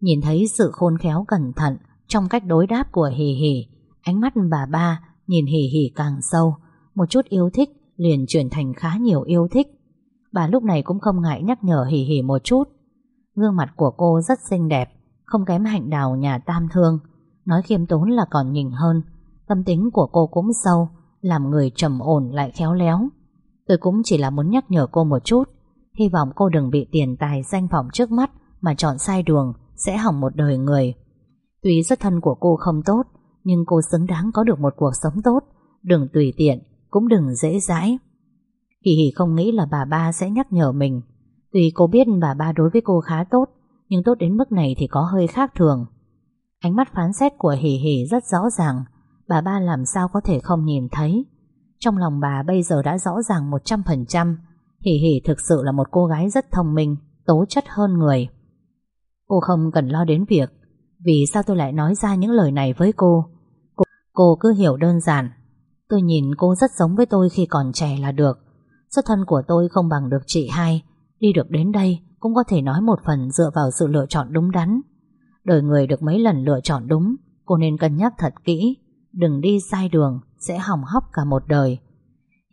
Nhìn thấy sự khôn khéo cẩn thận trong cách đối đáp của hì hì, Ánh mắt bà ba Nhìn hì hì càng sâu, Một chút yêu thích liền chuyển thành khá nhiều yêu thích. Bà lúc này cũng không ngại nhắc nhở hì hì một chút. Gương mặt của cô rất xinh đẹp, Không kém hạnh đào nhà tam thương. Nói khiêm tốn là còn nhìn hơn, Tâm tính của cô cũng sâu, Làm người trầm ổn lại khéo léo. Tôi cũng chỉ là muốn nhắc nhở cô một chút, Hy vọng cô đừng bị tiền tài danh vọng trước mắt Mà chọn sai đường, Sẽ hỏng một đời người. Tuy xuất thân của cô không tốt, Nhưng cô xứng đáng có được một cuộc sống tốt. Đừng tùy tiện, Cũng đừng dễ dãi. Hì hì không nghĩ là bà ba sẽ nhắc nhở mình. Tuy cô biết bà ba đối với cô khá tốt, Nhưng tốt đến mức này thì có hơi khác thường. Ánh mắt phán xét của hì hì rất rõ ràng, Bà ba làm sao có thể không nhìn thấy. Trong lòng bà bây giờ đã rõ ràng 100% hì hì thực sự là một cô gái rất thông minh, Tố chất hơn người. Cô không cần lo đến việc vì sao tôi lại nói ra những lời này với cô? Cô, cô cứ hiểu đơn giản. Tôi nhìn cô rất giống với tôi khi còn trẻ là được. Xuất thân của tôi không bằng được chị hai. Đi được đến đây Cũng có thể nói một phần dựa vào sự lựa chọn đúng đắn. Đời người được mấy lần lựa chọn đúng Cô nên cân nhắc thật kỹ. Đừng đi sai đường Sẽ hỏng hóc cả một đời.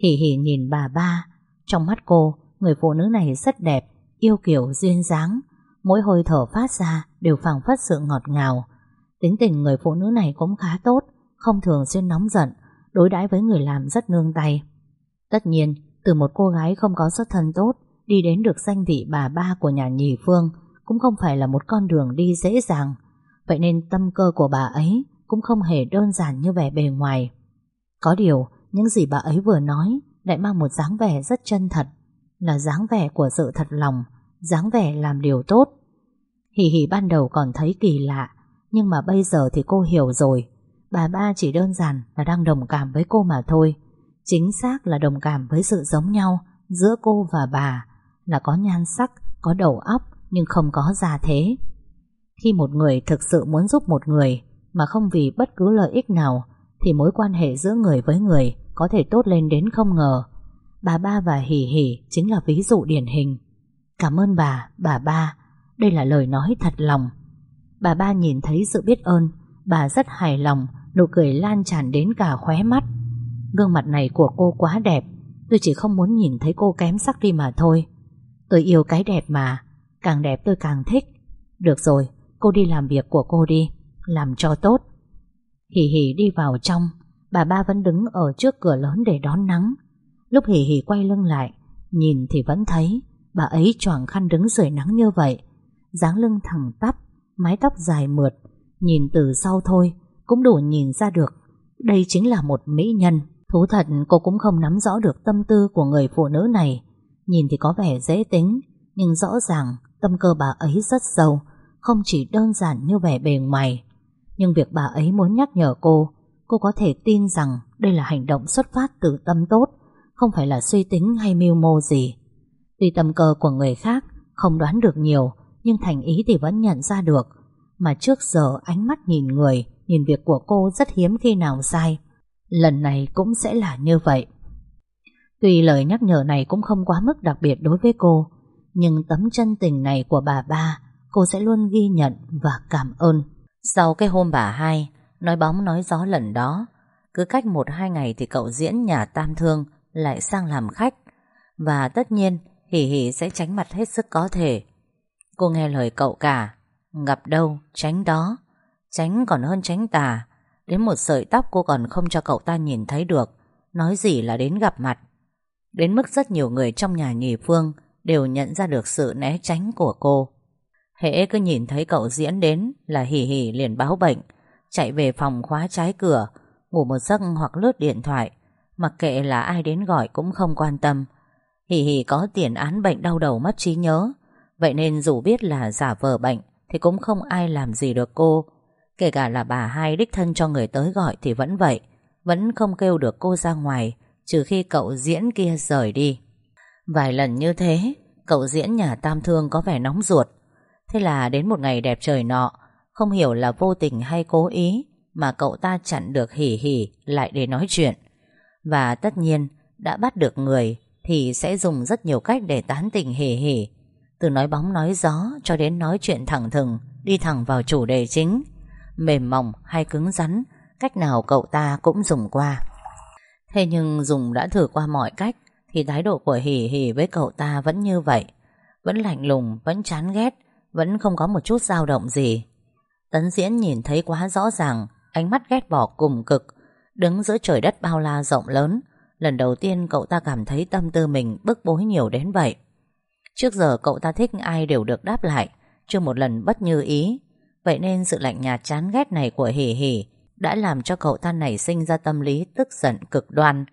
Hỉ hỉ nhìn bà ba. Trong mắt cô Người phụ nữ này rất đẹp Yêu kiểu duyên dáng. Mỗi hơi thở phát ra Đều phảng phất sự ngọt ngào. Tính tình người phụ nữ này cũng khá tốt, Không thường xuyên nóng giận, Đối đãi với người làm rất nương tay. Tất nhiên, từ một cô gái không có xuất thân tốt, Đi đến được danh vị bà ba của nhà nhì phương Cũng không phải là một con đường đi dễ dàng. Vậy nên tâm cơ của bà ấy Cũng không hề đơn giản như vẻ bề ngoài. Có điều, Những gì bà ấy vừa nói Lại mang một dáng vẻ rất chân thật, Là dáng vẻ của sự thật lòng dáng vẻ làm điều tốt. Hì hì ban đầu còn thấy kỳ lạ Nhưng mà bây giờ thì cô hiểu rồi. Bà ba chỉ đơn giản là đang đồng cảm với cô mà thôi. Chính xác là đồng cảm với sự giống nhau Giữa cô và bà Là có nhan sắc, có đầu óc Nhưng không có già thế. Khi một người thực sự muốn giúp một người Mà không vì bất cứ lợi ích nào Thì mối quan hệ giữa người với người Có thể tốt lên đến không ngờ. Bà ba và Hỉ Hỉ chính là ví dụ điển hình. Cảm ơn bà, bà ba. Đây là lời nói thật lòng. Bà ba nhìn thấy sự biết ơn Bà rất hài lòng Nụ cười lan tràn đến cả khóe mắt. Gương mặt này của cô quá đẹp Tôi chỉ không muốn nhìn thấy cô kém sắc đi mà thôi. Tôi yêu cái đẹp mà Càng đẹp tôi càng thích. Được rồi, cô đi làm việc của cô đi Làm cho tốt. Hỉ hỉ đi vào trong Bà ba vẫn đứng ở trước cửa lớn để đón nắng. Lúc hỉ hỉ quay lưng lại Nhìn thì vẫn thấy Bà ấy choàng khăn đứng dưới nắng như vậy, dáng lưng thẳng tắp, Mái tóc dài mượt, Nhìn từ sau thôi, Cũng đủ nhìn ra được Đây chính là một mỹ nhân. Thú thật, cô cũng không nắm rõ được tâm tư Của người phụ nữ này. Nhìn thì có vẻ dễ tính, Nhưng rõ ràng tâm cơ bà ấy rất sâu Không chỉ đơn giản như vẻ bề ngoài. Nhưng việc bà ấy muốn nhắc nhở cô Cô có thể tin rằng Đây là hành động xuất phát từ tâm tốt, Không phải là suy tính hay mưu mô gì. Tuy tâm cơ của người khác Không đoán được nhiều, Nhưng thành ý thì vẫn nhận ra được. Mà trước giờ ánh mắt nhìn người, Nhìn việc của cô rất hiếm khi nào sai. Lần này cũng sẽ là như vậy. Tuy lời nhắc nhở này cũng không quá mức đặc biệt đối với cô, Nhưng tấm chân tình này của bà ba, Cô sẽ luôn ghi nhận và cảm ơn. Sau cái hôm bà hai Nói bóng nói gió lần đó, Cứ cách một hai ngày thì cậu diễn nhà tam thương Lại sang làm khách. Và tất nhiên Hỉ hỉ sẽ tránh mặt hết sức có thể. Cô nghe lời cậu cả. Gặp đâu, tránh đó. Tránh còn hơn tránh tà. Đến một sợi tóc cô còn không cho cậu ta nhìn thấy được. Nói gì là đến gặp mặt. Đến mức rất nhiều người trong nhà nhì phương Đều nhận ra được sự né tránh của cô. Hễ cứ nhìn thấy cậu diễn đến Là hỉ hỉ liền báo bệnh. Chạy về phòng khóa trái cửa, Ngủ một giấc hoặc lướt điện thoại. Mặc kệ là ai đến gọi cũng không quan tâm hì hì, có tiền án bệnh đau đầu mất trí nhớ. Vậy nên dù biết là giả vờ bệnh, Thì cũng không ai làm gì được cô. Kể cả là bà hai đích thân cho người tới gọi Thì vẫn vậy, Vẫn không kêu được cô ra ngoài, Trừ khi cậu diễn kia rời đi. Vài lần như thế, Cậu diễn nhà tam thương có vẻ nóng ruột. Thế là đến một ngày đẹp trời nọ, Không hiểu là vô tình hay cố ý, Mà cậu ta chặn được hỉ hỉ Lại để nói chuyện. Và tất nhiên, đã bắt được người thì sẽ dùng rất nhiều cách để tán tỉnh hề hề. Từ nói bóng nói gió cho đến nói chuyện thẳng thừng, đi thẳng vào chủ đề chính. Mềm mỏng hay cứng rắn, cách nào cậu ta cũng dùng qua. Thế nhưng dùng đã thử qua mọi cách, thì thái độ của hỉ hỉ với cậu ta vẫn như vậy. Vẫn lạnh lùng, vẫn chán ghét, vẫn không có một chút dao động gì. Tấn diễn nhìn thấy quá rõ ràng, ánh mắt ghét bỏ cùng cực, đứng giữa trời đất bao la rộng lớn, Lần đầu tiên cậu ta cảm thấy tâm tư mình bức bối nhiều đến vậy. Trước giờ cậu ta thích ai đều được đáp lại, Chưa một lần bất như ý. Vậy nên sự lạnh nhạt chán ghét này của Hỉ Hỉ Đã làm cho cậu ta nảy sinh ra tâm lý tức giận cực đoan.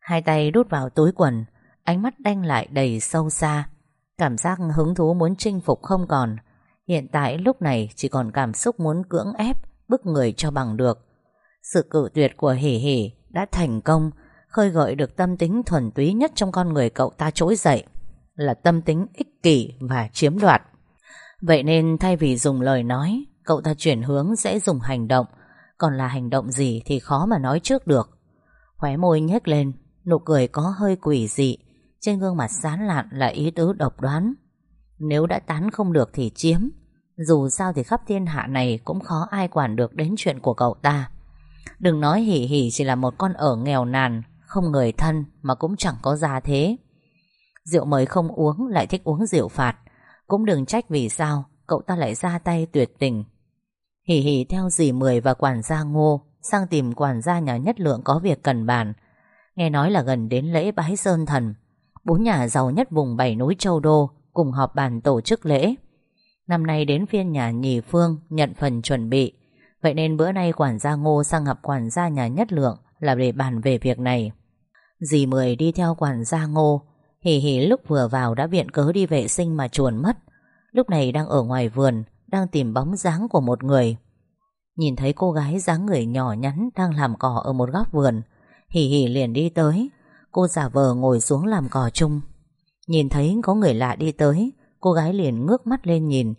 Hai tay đút vào túi quần, Ánh mắt đanh lại đầy sâu xa. Cảm giác hứng thú muốn chinh phục không còn. Hiện tại lúc này chỉ còn cảm xúc muốn cưỡng ép, Bức người cho bằng được. Sự cự tuyệt của Hỉ Hỉ đã thành công khơi gợi được tâm tính thuần túy nhất trong con người cậu ta trỗi dậy là tâm tính ích kỷ và chiếm đoạt. Vậy nên thay vì dùng lời nói, cậu ta chuyển hướng sẽ dùng hành động, còn là hành động gì thì khó mà nói trước được. Khóe môi nhếch lên, nụ cười có hơi quỷ dị, trên gương mặt sán lạn là ý tứ độc đoán. Nếu đã tán không được thì chiếm, dù sao thì khắp thiên hạ này cũng khó ai quản được đến chuyện của cậu ta. Đừng nói hỉ hỉ chỉ là một con ở nghèo nàn không người thân mà cũng chẳng có gia thế. Rượu mời không uống, Lại thích uống rượu phạt. Cũng đừng trách vì sao, Cậu ta lại ra tay tuyệt tình. Hỉ hỉ theo dì Mười và quản gia Ngô, Sang tìm quản gia nhà nhất lượng có việc cần bàn. Nghe nói là gần đến lễ bái sơn thần. Bốn nhà giàu nhất vùng bảy núi Châu Đô Cùng họp bàn tổ chức lễ. Năm nay đến phiên nhà nhì phương Nhận phần chuẩn bị. Vậy nên bữa nay quản gia Ngô sang gặp quản gia nhà nhất lượng là để bàn về việc này. Dì Mười đi theo quản gia ngô. Hỉ hỉ lúc vừa vào đã viện cớ đi vệ sinh mà chuồn mất. Lúc này đang ở ngoài vườn, Đang tìm bóng dáng của một người. Nhìn thấy cô gái dáng người nhỏ nhắn Đang làm cỏ ở một góc vườn Hỉ hỉ liền đi tới. Cô giả vờ ngồi xuống làm cỏ chung. Nhìn thấy có người lạ đi tới, Cô gái liền ngước mắt lên nhìn.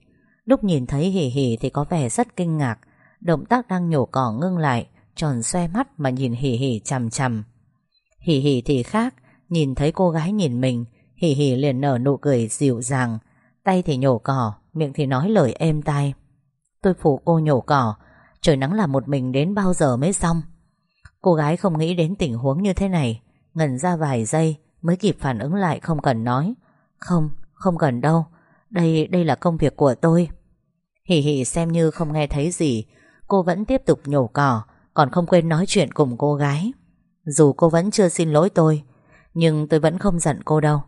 Lúc nhìn thấy hỉ hỉ thì có vẻ rất kinh ngạc. Động tác đang nhổ cỏ ngưng lại, Tròn xoe mắt mà nhìn hỉ hỉ chằm chằm. Hỉ hỉ thì khác Nhìn thấy cô gái nhìn mình Hỉ hỉ liền nở nụ cười dịu dàng. Tay thì nhổ cỏ Miệng thì nói lời êm tai. Tôi phụ cô nhổ cỏ Trời nắng là một mình đến bao giờ mới xong? Cô gái không nghĩ đến tình huống như thế này Ngần ra vài giây Mới kịp phản ứng lại không cần nói. Không, không cần đâu Đây, đây là công việc của tôi. Hỉ hỉ xem như không nghe thấy gì Cô vẫn tiếp tục nhổ cỏ Còn không quên nói chuyện cùng cô gái. Dù cô vẫn chưa xin lỗi tôi, Nhưng tôi vẫn không giận cô đâu.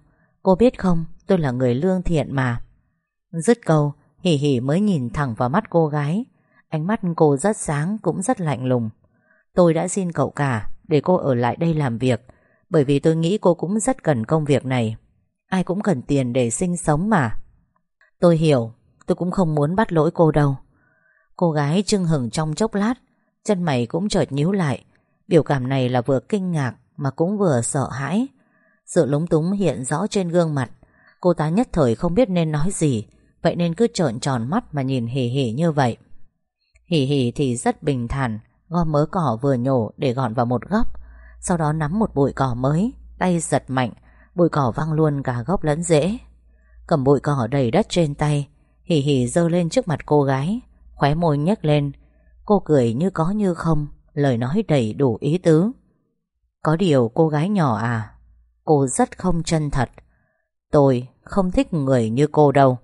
Cô biết không, tôi là người lương thiện mà. Dứt câu Hỉ hỉ mới nhìn thẳng vào mắt cô gái. Ánh mắt cô rất sáng cũng rất lạnh lùng. Tôi đã xin cậu cả, Để cô ở lại đây làm việc, Bởi vì tôi nghĩ cô cũng rất cần công việc này. Ai cũng cần tiền để sinh sống mà. Tôi hiểu, Tôi cũng không muốn bắt lỗi cô đâu. Cô gái trưng hừng trong chốc lát, Chân mày cũng chợt nhíu lại. Biểu cảm này là vừa kinh ngạc Mà cũng vừa sợ hãi. Sự lúng túng hiện rõ trên gương mặt. Cô ta nhất thời không biết nên nói gì, Vậy nên cứ trợn tròn mắt mà nhìn hỉ hỉ như vậy. Hỉ hỉ thì rất bình thản Gom mớ cỏ vừa nhổ để gọn vào một góc, Sau đó nắm một bụi cỏ mới, Tay giật mạnh, Bụi cỏ văng luôn cả gốc lẫn rễ. Cầm bụi cỏ đầy đất trên tay Hỉ hỉ dơ lên trước mặt cô gái, Khóe môi nhếch lên. Cô cười như có như không. Lời nói đầy đủ ý tứ. Có điều cô gái nhỏ à Cô rất không chân thật. Tôi không thích người như cô đâu.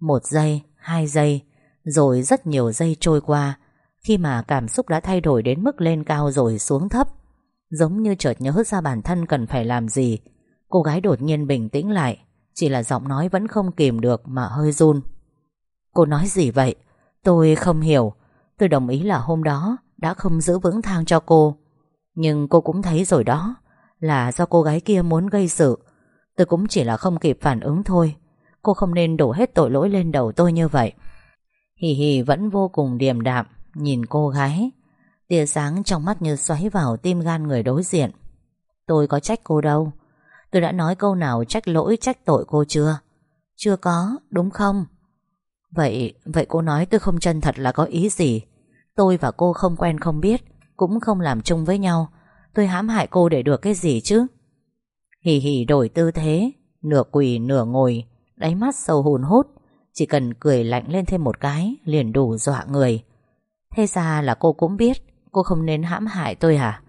Một giây, hai giây Rồi rất nhiều giây trôi qua Khi mà cảm xúc đã thay đổi đến mức lên cao rồi xuống thấp. Giống như chợt nhớ ra bản thân cần phải làm gì Cô gái đột nhiên bình tĩnh lại Chỉ là giọng nói vẫn không kìm được mà hơi run. Cô nói gì vậy? Tôi không hiểu. Tôi đồng ý là hôm đó đã không giữ vững thang cho cô. Nhưng cô cũng thấy rồi đó, Là do cô gái kia muốn gây sự. Tôi cũng chỉ là không kịp phản ứng thôi. Cô không nên đổ hết tội lỗi lên đầu tôi như vậy. Hì hì, vẫn vô cùng điềm đạm, Nhìn cô gái. Tia sáng trong mắt như xoáy vào tim gan người đối diện. Tôi có trách cô đâu. Tôi đã nói câu nào trách lỗi, trách tội cô chưa? Chưa có, đúng không? Vậy Vậy cô nói tôi không chân thật là có ý gì? Tôi và cô không quen không biết, Cũng không làm chung với nhau. Tôi hãm hại cô để được cái gì chứ? Hì hì đổi tư thế, Nửa quỳ nửa ngồi, Đáy mắt sâu hùn hút. Chỉ cần cười lạnh lên thêm một cái, Liền đủ dọa người. Thế ra là cô cũng biết, Cô không nên hãm hại tôi à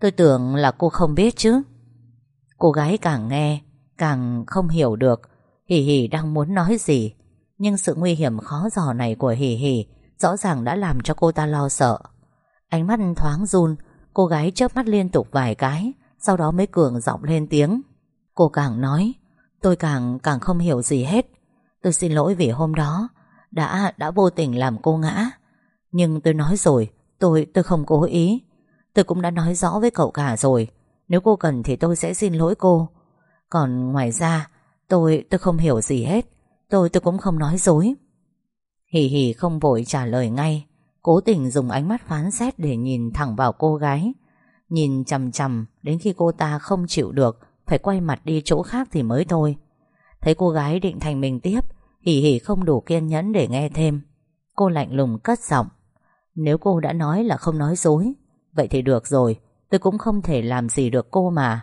Tôi tưởng là cô không biết chứ. Cô gái càng nghe, Càng không hiểu được Hì hì đang muốn nói gì. Nhưng sự nguy hiểm khó dò này của hì hì Rõ ràng đã làm cho cô ta lo sợ. Ánh mắt thoáng run, Cô gái chớp mắt liên tục vài cái, Sau đó mới cường giọng lên tiếng. Cô càng nói, Tôi càng càng không hiểu gì hết. Tôi xin lỗi vì hôm đó Đã đã vô tình làm cô ngã. Nhưng tôi nói rồi, Tôi tôi không cố ý. Tôi cũng đã nói rõ với cậu cả rồi. Nếu cô cần thì tôi sẽ xin lỗi cô. Còn ngoài ra, Tôi tôi không hiểu gì hết. Tôi tôi cũng không nói dối. Hì hì không vội trả lời ngay. Cố tình dùng ánh mắt phán xét Để nhìn thẳng vào cô gái. Nhìn chầm chầm đến khi cô ta không chịu được, Phải quay mặt đi chỗ khác thì mới thôi. Thấy cô gái định thành mình tiếp Hỉ hỉ không đủ kiên nhẫn để nghe thêm. Cô lạnh lùng cất giọng. Nếu cô đã nói là không nói dối, Vậy thì được rồi. Tôi cũng không thể làm gì được cô mà.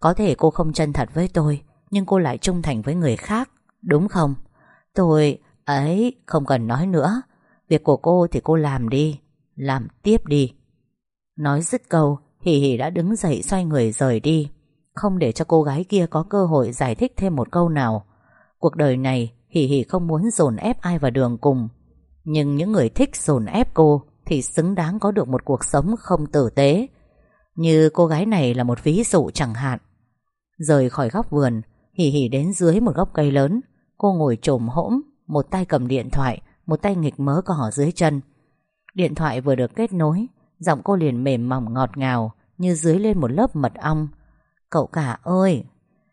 Có thể cô không chân thật với tôi, Nhưng cô lại trung thành với người khác, Đúng không? Tôi Ấy, không cần nói nữa. Việc của cô thì cô làm đi. Làm tiếp đi. Nói dứt câu Hỉ hỉ đã đứng dậy xoay người rời đi. Không để cho cô gái kia có cơ hội giải thích thêm một câu nào. Cuộc đời này Hỉ hỉ không muốn dồn ép ai vào đường cùng. Nhưng những người thích dồn ép cô Thì xứng đáng có được một cuộc sống không tử tế. Như cô gái này là một ví dụ chẳng hạn. Rời khỏi góc vườn Hỉ hỉ đến dưới một gốc cây lớn. Cô ngồi trồm hỗn một tay cầm điện thoại, Một tay nghịch mớ cỏ dưới chân. Điện thoại vừa được kết nối, Giọng cô liền mềm mỏng ngọt ngào, Như dưới lên một lớp mật ong. Cậu cả ơi!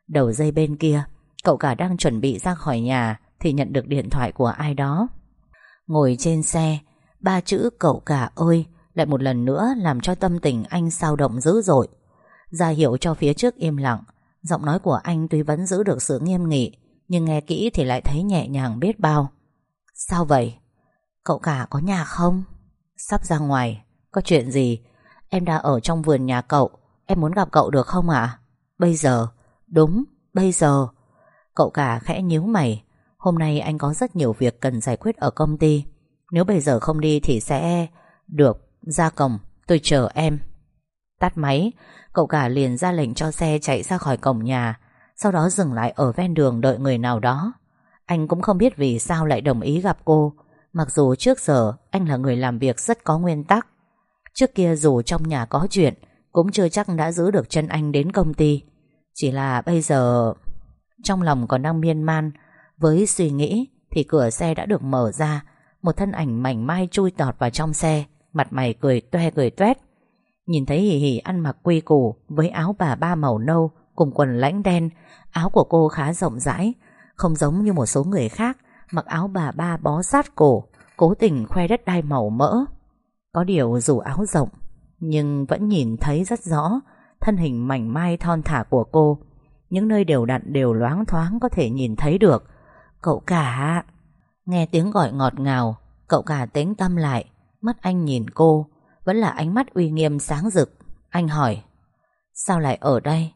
Đầu dây bên kia, Cậu cả đang chuẩn bị ra khỏi nhà Thì nhận được điện thoại của ai đó. Ngồi trên xe, Ba chữ cậu cả ơi Lại một lần nữa làm cho tâm tình anh sao động dữ dội. Ra hiệu cho phía trước im lặng, Giọng nói của anh tuy vẫn giữ được sự nghiêm nghị nhưng nghe kỹ thì lại thấy nhẹ nhàng biết bao Sao vậy? Cậu cả có nhà không? Sắp ra ngoài Có chuyện gì? Em đã ở trong vườn nhà cậu Em muốn gặp cậu được không ạ? Bây giờ? Đúng, bây giờ Cậu cả khẽ nhíu mày Hôm nay anh có rất nhiều việc cần giải quyết ở công ty Nếu bây giờ không đi thì sẽ... Được, ra cổng Tôi chờ em Tắt máy Cậu cả liền ra lệnh cho xe chạy ra khỏi cổng nhà sau đó dừng lại ở ven đường đợi người nào đó. Anh cũng không biết vì sao lại đồng ý gặp cô. Mặc dù trước giờ anh là người làm việc rất có nguyên tắc. Trước kia dù trong nhà có chuyện, Cũng chưa chắc đã giữ được chân anh đến công ty. Chỉ là bây giờ, Trong lòng còn đang miên man. Với suy nghĩ Thì cửa xe đã được mở ra. Một thân ảnh mảnh mai chui tọt vào trong xe. Mặt mày cười toe cười toét. Nhìn thấy Hỉ Hỉ ăn mặc quy củ Với áo bà ba màu nâu Cùng quần lãnh đen, Áo của cô khá rộng rãi, Không giống như một số người khác, Mặc áo bà ba bó sát cổ, Cố tình khoe đất đai màu mỡ. Có điều dù áo rộng, Nhưng vẫn nhìn thấy rất rõ Thân hình mảnh mai thon thả của cô. Những nơi đều đặn đều loáng thoáng Có thể nhìn thấy được. Cậu cả Nghe tiếng gọi ngọt ngào, Cậu cả tính tâm lại, Mắt anh nhìn cô, vẫn là ánh mắt uy nghiêm sáng rực. Anh hỏi, Sao lại ở đây?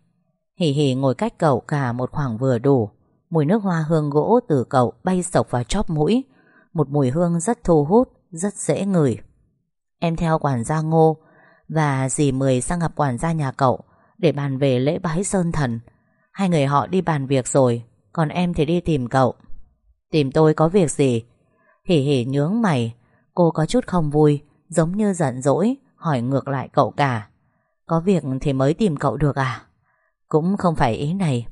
Hỉ hỉ ngồi cách cậu cả một khoảng vừa đủ. Mùi nước hoa hương gỗ từ cậu Bay sộc vào chóp mũi. Một mùi hương rất thu hút, Rất dễ ngửi. Em theo quản gia ngô Và dì Mười sang gặp quản gia nhà cậu Để bàn về lễ bái sơn thần. Hai người họ đi bàn việc rồi, Còn em thì đi tìm cậu. Tìm tôi có việc gì? Hỉ hỉ nhướng mày. Cô có chút không vui, Giống như giận dỗi, Hỏi ngược lại cậu cả. Có việc thì mới tìm cậu được à? Cũng không phải ý này.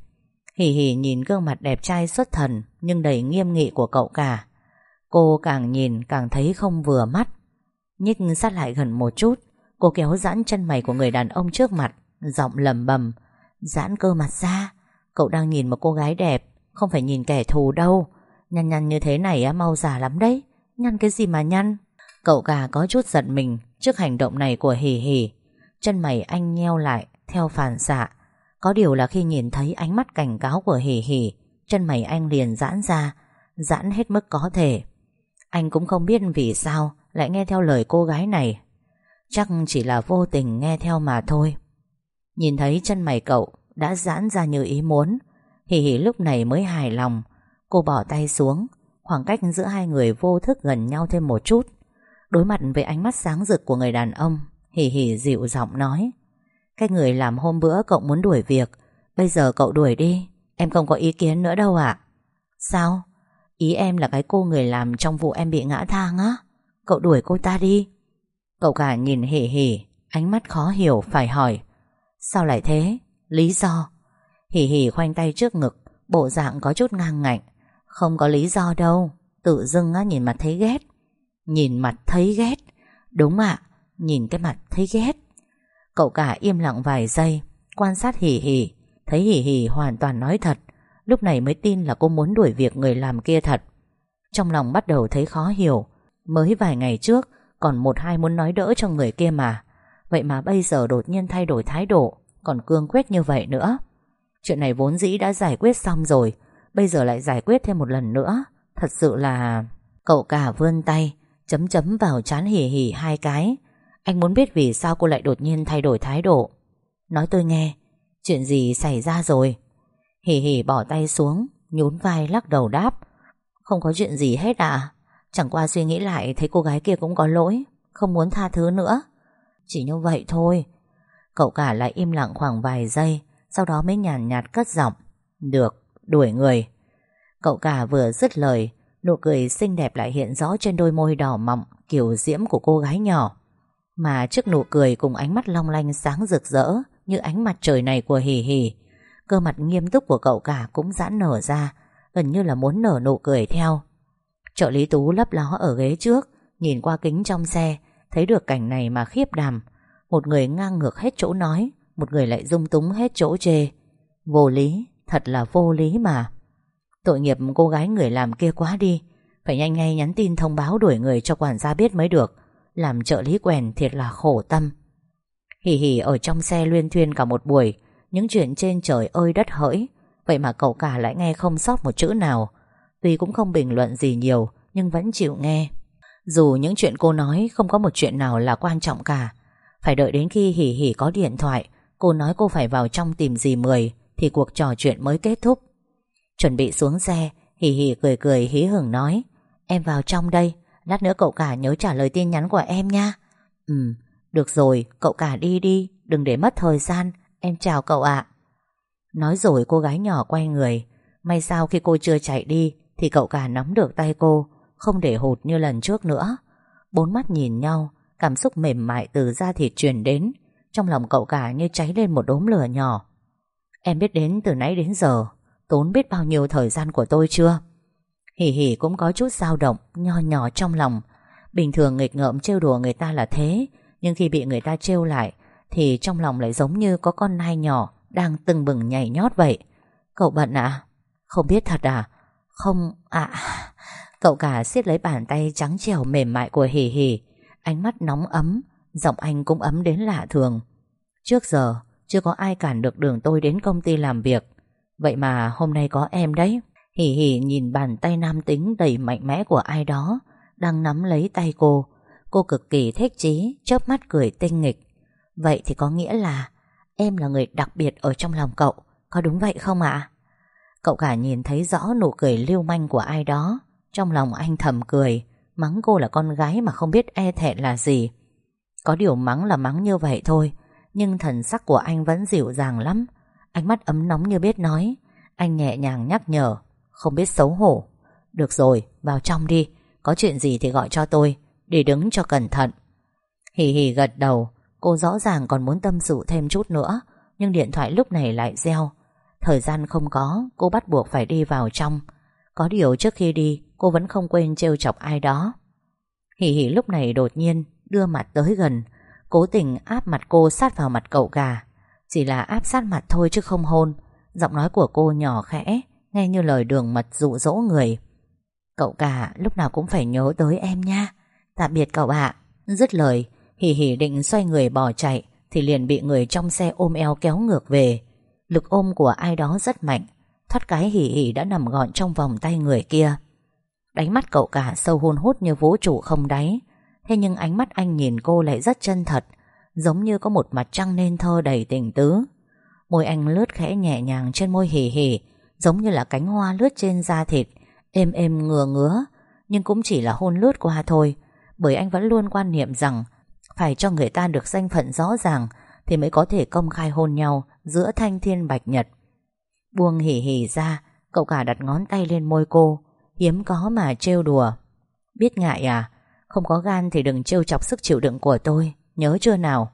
Hỉ hỉ nhìn gương mặt đẹp trai xuất thần, Nhưng đầy nghiêm nghị của cậu cả. Cô càng nhìn càng thấy không vừa mắt. Nhích sát lại gần một chút, Cô kéo giãn chân mày của người đàn ông trước mặt, Giọng lầm bầm. Giãn cơ mặt ra, Cậu đang nhìn một cô gái đẹp, Không phải nhìn kẻ thù đâu. Nhăn nhăn như thế này á, mau già lắm đấy, Nhăn cái gì mà nhăn? Cậu cả có chút giận mình trước hành động này của Hỉ Hỉ. Chân mày anh nheo lại, theo phản xạ. Có điều là khi nhìn thấy ánh mắt cảnh cáo của Hỉ Hỉ, chân mày anh liền giãn ra, giãn hết mức có thể. Anh cũng không biết vì sao lại nghe theo lời cô gái này. Chắc chỉ là vô tình nghe theo mà thôi. Nhìn thấy chân mày cậu đã giãn ra như ý muốn, Hỉ Hỉ lúc này mới hài lòng. Cô bỏ tay xuống, khoảng cách giữa hai người vô thức gần nhau thêm một chút. Đối mặt với ánh mắt sáng rực của người đàn ông Hỉ hỉ dịu giọng nói cái người làm hôm bữa cậu muốn đuổi việc Bây giờ cậu đuổi đi Em không có ý kiến nữa đâu ạ. Sao? Ý em là cái cô người làm trong vụ em bị ngã thang á. Cậu đuổi cô ta đi. Cậu cả nhìn hỉ hỉ Ánh mắt khó hiểu phải hỏi. Sao lại thế? Lý do? Hỉ hỉ khoanh tay trước ngực Bộ dạng có chút ngang ngạnh. Không có lý do đâu Tự dưng á, nhìn mặt thấy ghét. Nhìn mặt thấy ghét. Đúng ạ Nhìn cái mặt thấy ghét. Cậu cả im lặng vài giây, Quan sát hỉ hỉ. Thấy hỉ hỉ hoàn toàn nói thật, Lúc này mới tin là cô muốn đuổi việc người làm kia thật. Trong lòng bắt đầu thấy khó hiểu, Mới vài ngày trước, Còn một hai muốn nói đỡ cho người kia mà. Vậy mà bây giờ đột nhiên thay đổi thái độ, Còn cương quyết như vậy nữa. Chuyện này vốn dĩ đã giải quyết xong rồi, Bây giờ lại giải quyết thêm một lần nữa. Thật sự là, Cậu cả vươn tay, Chấm chấm vào chán hỉ hỉ hai cái. Anh muốn biết vì sao cô lại đột nhiên thay đổi thái độ. Nói tôi nghe Chuyện gì xảy ra rồi? Hỉ hỉ bỏ tay xuống Nhún vai lắc đầu đáp. Không có chuyện gì hết à Chẳng qua suy nghĩ lại thấy cô gái kia cũng có lỗi Không muốn tha thứ nữa. Chỉ như vậy thôi. Cậu cả lại im lặng khoảng vài giây Sau đó mới nhàn nhạt cất giọng. Được, đuổi người. Cậu cả vừa dứt lời Nụ cười xinh đẹp lại hiện rõ trên đôi môi đỏ mọng Kiểu diễm của cô gái nhỏ. Mà trước nụ cười cùng ánh mắt long lanh sáng rực rỡ Như ánh mặt trời này của Hì Hì Cơ mặt nghiêm túc của cậu cả cũng giãn nở ra Gần như là muốn nở nụ cười theo. Trợ lý Tú lấp ló ở ghế trước Nhìn qua kính trong xe Thấy được cảnh này mà khiếp đàm Một người ngang ngược hết chỗ nói Một người lại dung túng hết chỗ chê. Vô lý, thật là vô lý mà. Tội nghiệp cô gái người làm kia quá đi Phải nhanh ngay nhắn tin thông báo đuổi người cho quản gia biết mới được. Làm trợ lý quèn thiệt là khổ tâm. Hì hì, ở trong xe luyên thuyên cả một buổi, Những chuyện trên trời ơi đất hỡi. Vậy mà cậu cả lại nghe không sót một chữ nào. Tuy cũng không bình luận gì nhiều, Nhưng vẫn chịu nghe. Dù những chuyện cô nói không có một chuyện nào là quan trọng cả. Phải đợi đến khi hỉ hỉ có điện thoại, Cô nói cô phải vào trong tìm gì Mười, Thì cuộc trò chuyện mới kết thúc. Chuẩn bị xuống xe Hỉ hỉ cười cười hí hửng nói, Em vào trong đây. Lát nữa cậu cả nhớ trả lời tin nhắn của em nha. Ừ được rồi, cậu cả đi đi, Đừng để mất thời gian. Em chào cậu ạ. Nói rồi cô gái nhỏ quay người. May sao khi cô chưa chạy đi, Thì cậu cả nắm được tay cô, Không để hụt như lần trước nữa. Bốn mắt nhìn nhau, Cảm xúc mềm mại từ da thịt truyền đến. Trong lòng cậu cả như cháy lên một đốm lửa nhỏ. Em biết đến từ nãy đến giờ, Tốn biết bao nhiêu thời gian của tôi chưa? Hỉ hỉ cũng có chút dao động, Nho nhỏ trong lòng. Bình thường nghịch ngợm trêu đùa người ta là thế, Nhưng khi bị người ta trêu lại, Thì trong lòng lại giống như có con nai nhỏ Đang từng bừng nhảy nhót vậy. Cậu bận à Không biết thật à? Không, ạ. Cậu cả siết lấy bàn tay trắng trẻo mềm mại của hỉ hỉ. Ánh mắt nóng ấm, Giọng anh cũng ấm đến lạ thường. Trước giờ, chưa có ai cản được đường tôi đến công ty làm việc. Vậy mà hôm nay có em đấy. Hỉ hỉ nhìn bàn tay nam tính đầy mạnh mẽ của ai đó, Đang nắm lấy tay cô. Cô cực kỳ thích chí, Chớp mắt cười tinh nghịch. Vậy thì có nghĩa là Em là người đặc biệt ở trong lòng cậu, Có đúng vậy không ạ? Cậu cả nhìn thấy rõ nụ cười lưu manh của ai đó, Trong lòng anh thầm cười, Mắng cô là con gái mà không biết e thẹn là gì. Có điều mắng là mắng như vậy thôi, Nhưng thần sắc của anh vẫn dịu dàng lắm. Ánh mắt ấm nóng như biết nói, Anh nhẹ nhàng nhắc nhở. Không biết xấu hổ. Được rồi, vào trong đi. Có chuyện gì thì gọi cho tôi Để đứng cho cẩn thận. Hì hì gật đầu. Cô rõ ràng còn muốn tâm sự thêm chút nữa Nhưng điện thoại lúc này lại reo. Thời gian không có Cô bắt buộc phải đi vào trong. Có điều trước khi đi Cô vẫn không quên trêu chọc ai đó. Hì hì lúc này đột nhiên Đưa mặt tới gần Cố tình áp mặt cô sát vào mặt cậu gà. Chỉ là áp sát mặt thôi chứ không hôn. Giọng nói của cô nhỏ khẽ Nghe như lời đường mật dụ dỗ người. Cậu cả, lúc nào cũng phải nhớ tới em nha. Tạm biệt cậu ạ. Dứt lời Hỉ hỉ định xoay người bỏ chạy, Thì liền bị người trong xe ôm eo kéo ngược về. Lực ôm của ai đó rất mạnh. Thoát cái hỉ hỉ đã nằm gọn trong vòng tay người kia. Đánh mắt cậu cả, sâu hôn hút như vũ trụ không đáy. Thế nhưng ánh mắt anh nhìn cô lại rất chân thật, Giống như có một mặt trăng nên thơ đầy tình tứ. Môi anh lướt khẽ nhẹ nhàng trên môi hỉ hỉ Giống như là cánh hoa lướt trên da thịt, Êm êm ngừa ngứa, Nhưng cũng chỉ là hôn lướt qua thôi. Bởi anh vẫn luôn quan niệm rằng, Phải cho người ta được danh phận rõ ràng Thì mới có thể công khai hôn nhau Giữa thanh thiên bạch nhật. Buông hỉ hỉ ra, Cậu cả đặt ngón tay lên môi cô. Hiếm có mà trêu đùa. Biết ngại à? Không có gan thì đừng trêu chọc sức chịu đựng của tôi. Nhớ chưa nào?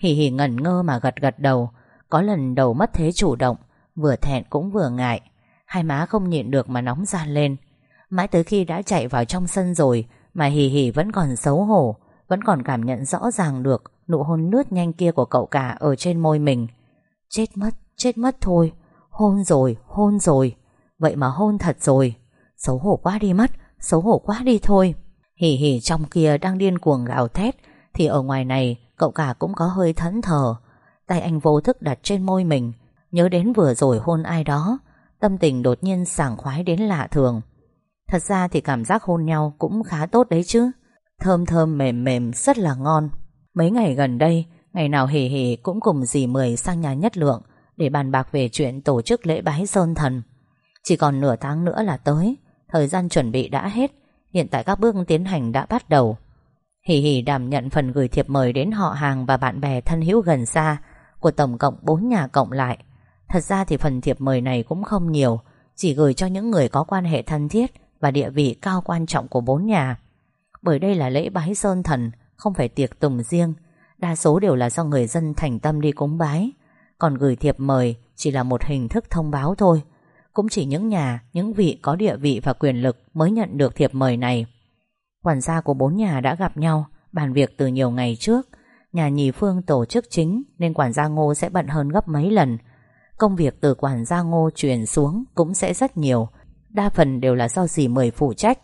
Hỉ hỉ ngẩn ngơ mà gật gật đầu. Có lần đầu mất thế chủ động. Vừa thẹn cũng vừa ngại. Hai má không nhịn được mà nóng gian lên. Mãi tới khi đã chạy vào trong sân rồi Mà hì hì vẫn còn xấu hổ Vẫn còn cảm nhận rõ ràng được Nụ hôn lướt nhanh kia của cậu cả Ở trên môi mình. Chết mất, chết mất thôi. Hôn rồi, hôn rồi. Vậy mà hôn thật rồi. Xấu hổ quá đi mất Xấu hổ quá đi thôi. Hỉ hỉ trong kia đang điên cuồng gào thét Thì ở ngoài này cậu cả cũng có hơi thẫn thờ. Tay anh vô thức đặt trên môi mình Nhớ đến vừa rồi hôn ai đó, Tâm tình đột nhiên sảng khoái đến lạ thường. Thật ra thì cảm giác hôn nhau Cũng khá tốt đấy chứ. Thơm thơm, mềm mềm, rất là ngon. Mấy ngày gần đây, Ngày nào hỉ hỉ cũng cùng dì Mười sang nhà nhất lượng Để bàn bạc về chuyện tổ chức lễ bái sơn thần. Chỉ còn nửa tháng nữa là tới, Thời gian chuẩn bị đã hết, Hiện tại các bước tiến hành đã bắt đầu. Hỉ hỉ đảm nhận phần gửi thiệp mời đến họ hàng và bạn bè thân hữu gần xa của tổng cộng 4 nhà cộng lại. Thật ra thì phần thiệp mời này cũng không nhiều, chỉ gửi cho những người có quan hệ thân thiết và địa vị cao quan trọng của bốn nhà. Bởi đây là lễ bái sơn thần, không phải tiệc tùng riêng, đa số đều là do người dân thành tâm đi cúng bái. Còn gửi thiệp mời chỉ là một hình thức thông báo thôi. Cũng chỉ những nhà, những vị có địa vị và quyền lực mới nhận được thiệp mời này. Quản gia của bốn nhà đã gặp nhau, bàn việc từ nhiều ngày trước. Nhà nhì Phương tổ chức chính Nên quản gia Ngô sẽ bận hơn gấp mấy lần Công việc từ quản gia Ngô truyền xuống Cũng sẽ rất nhiều. Đa phần đều là do dì mời phụ trách.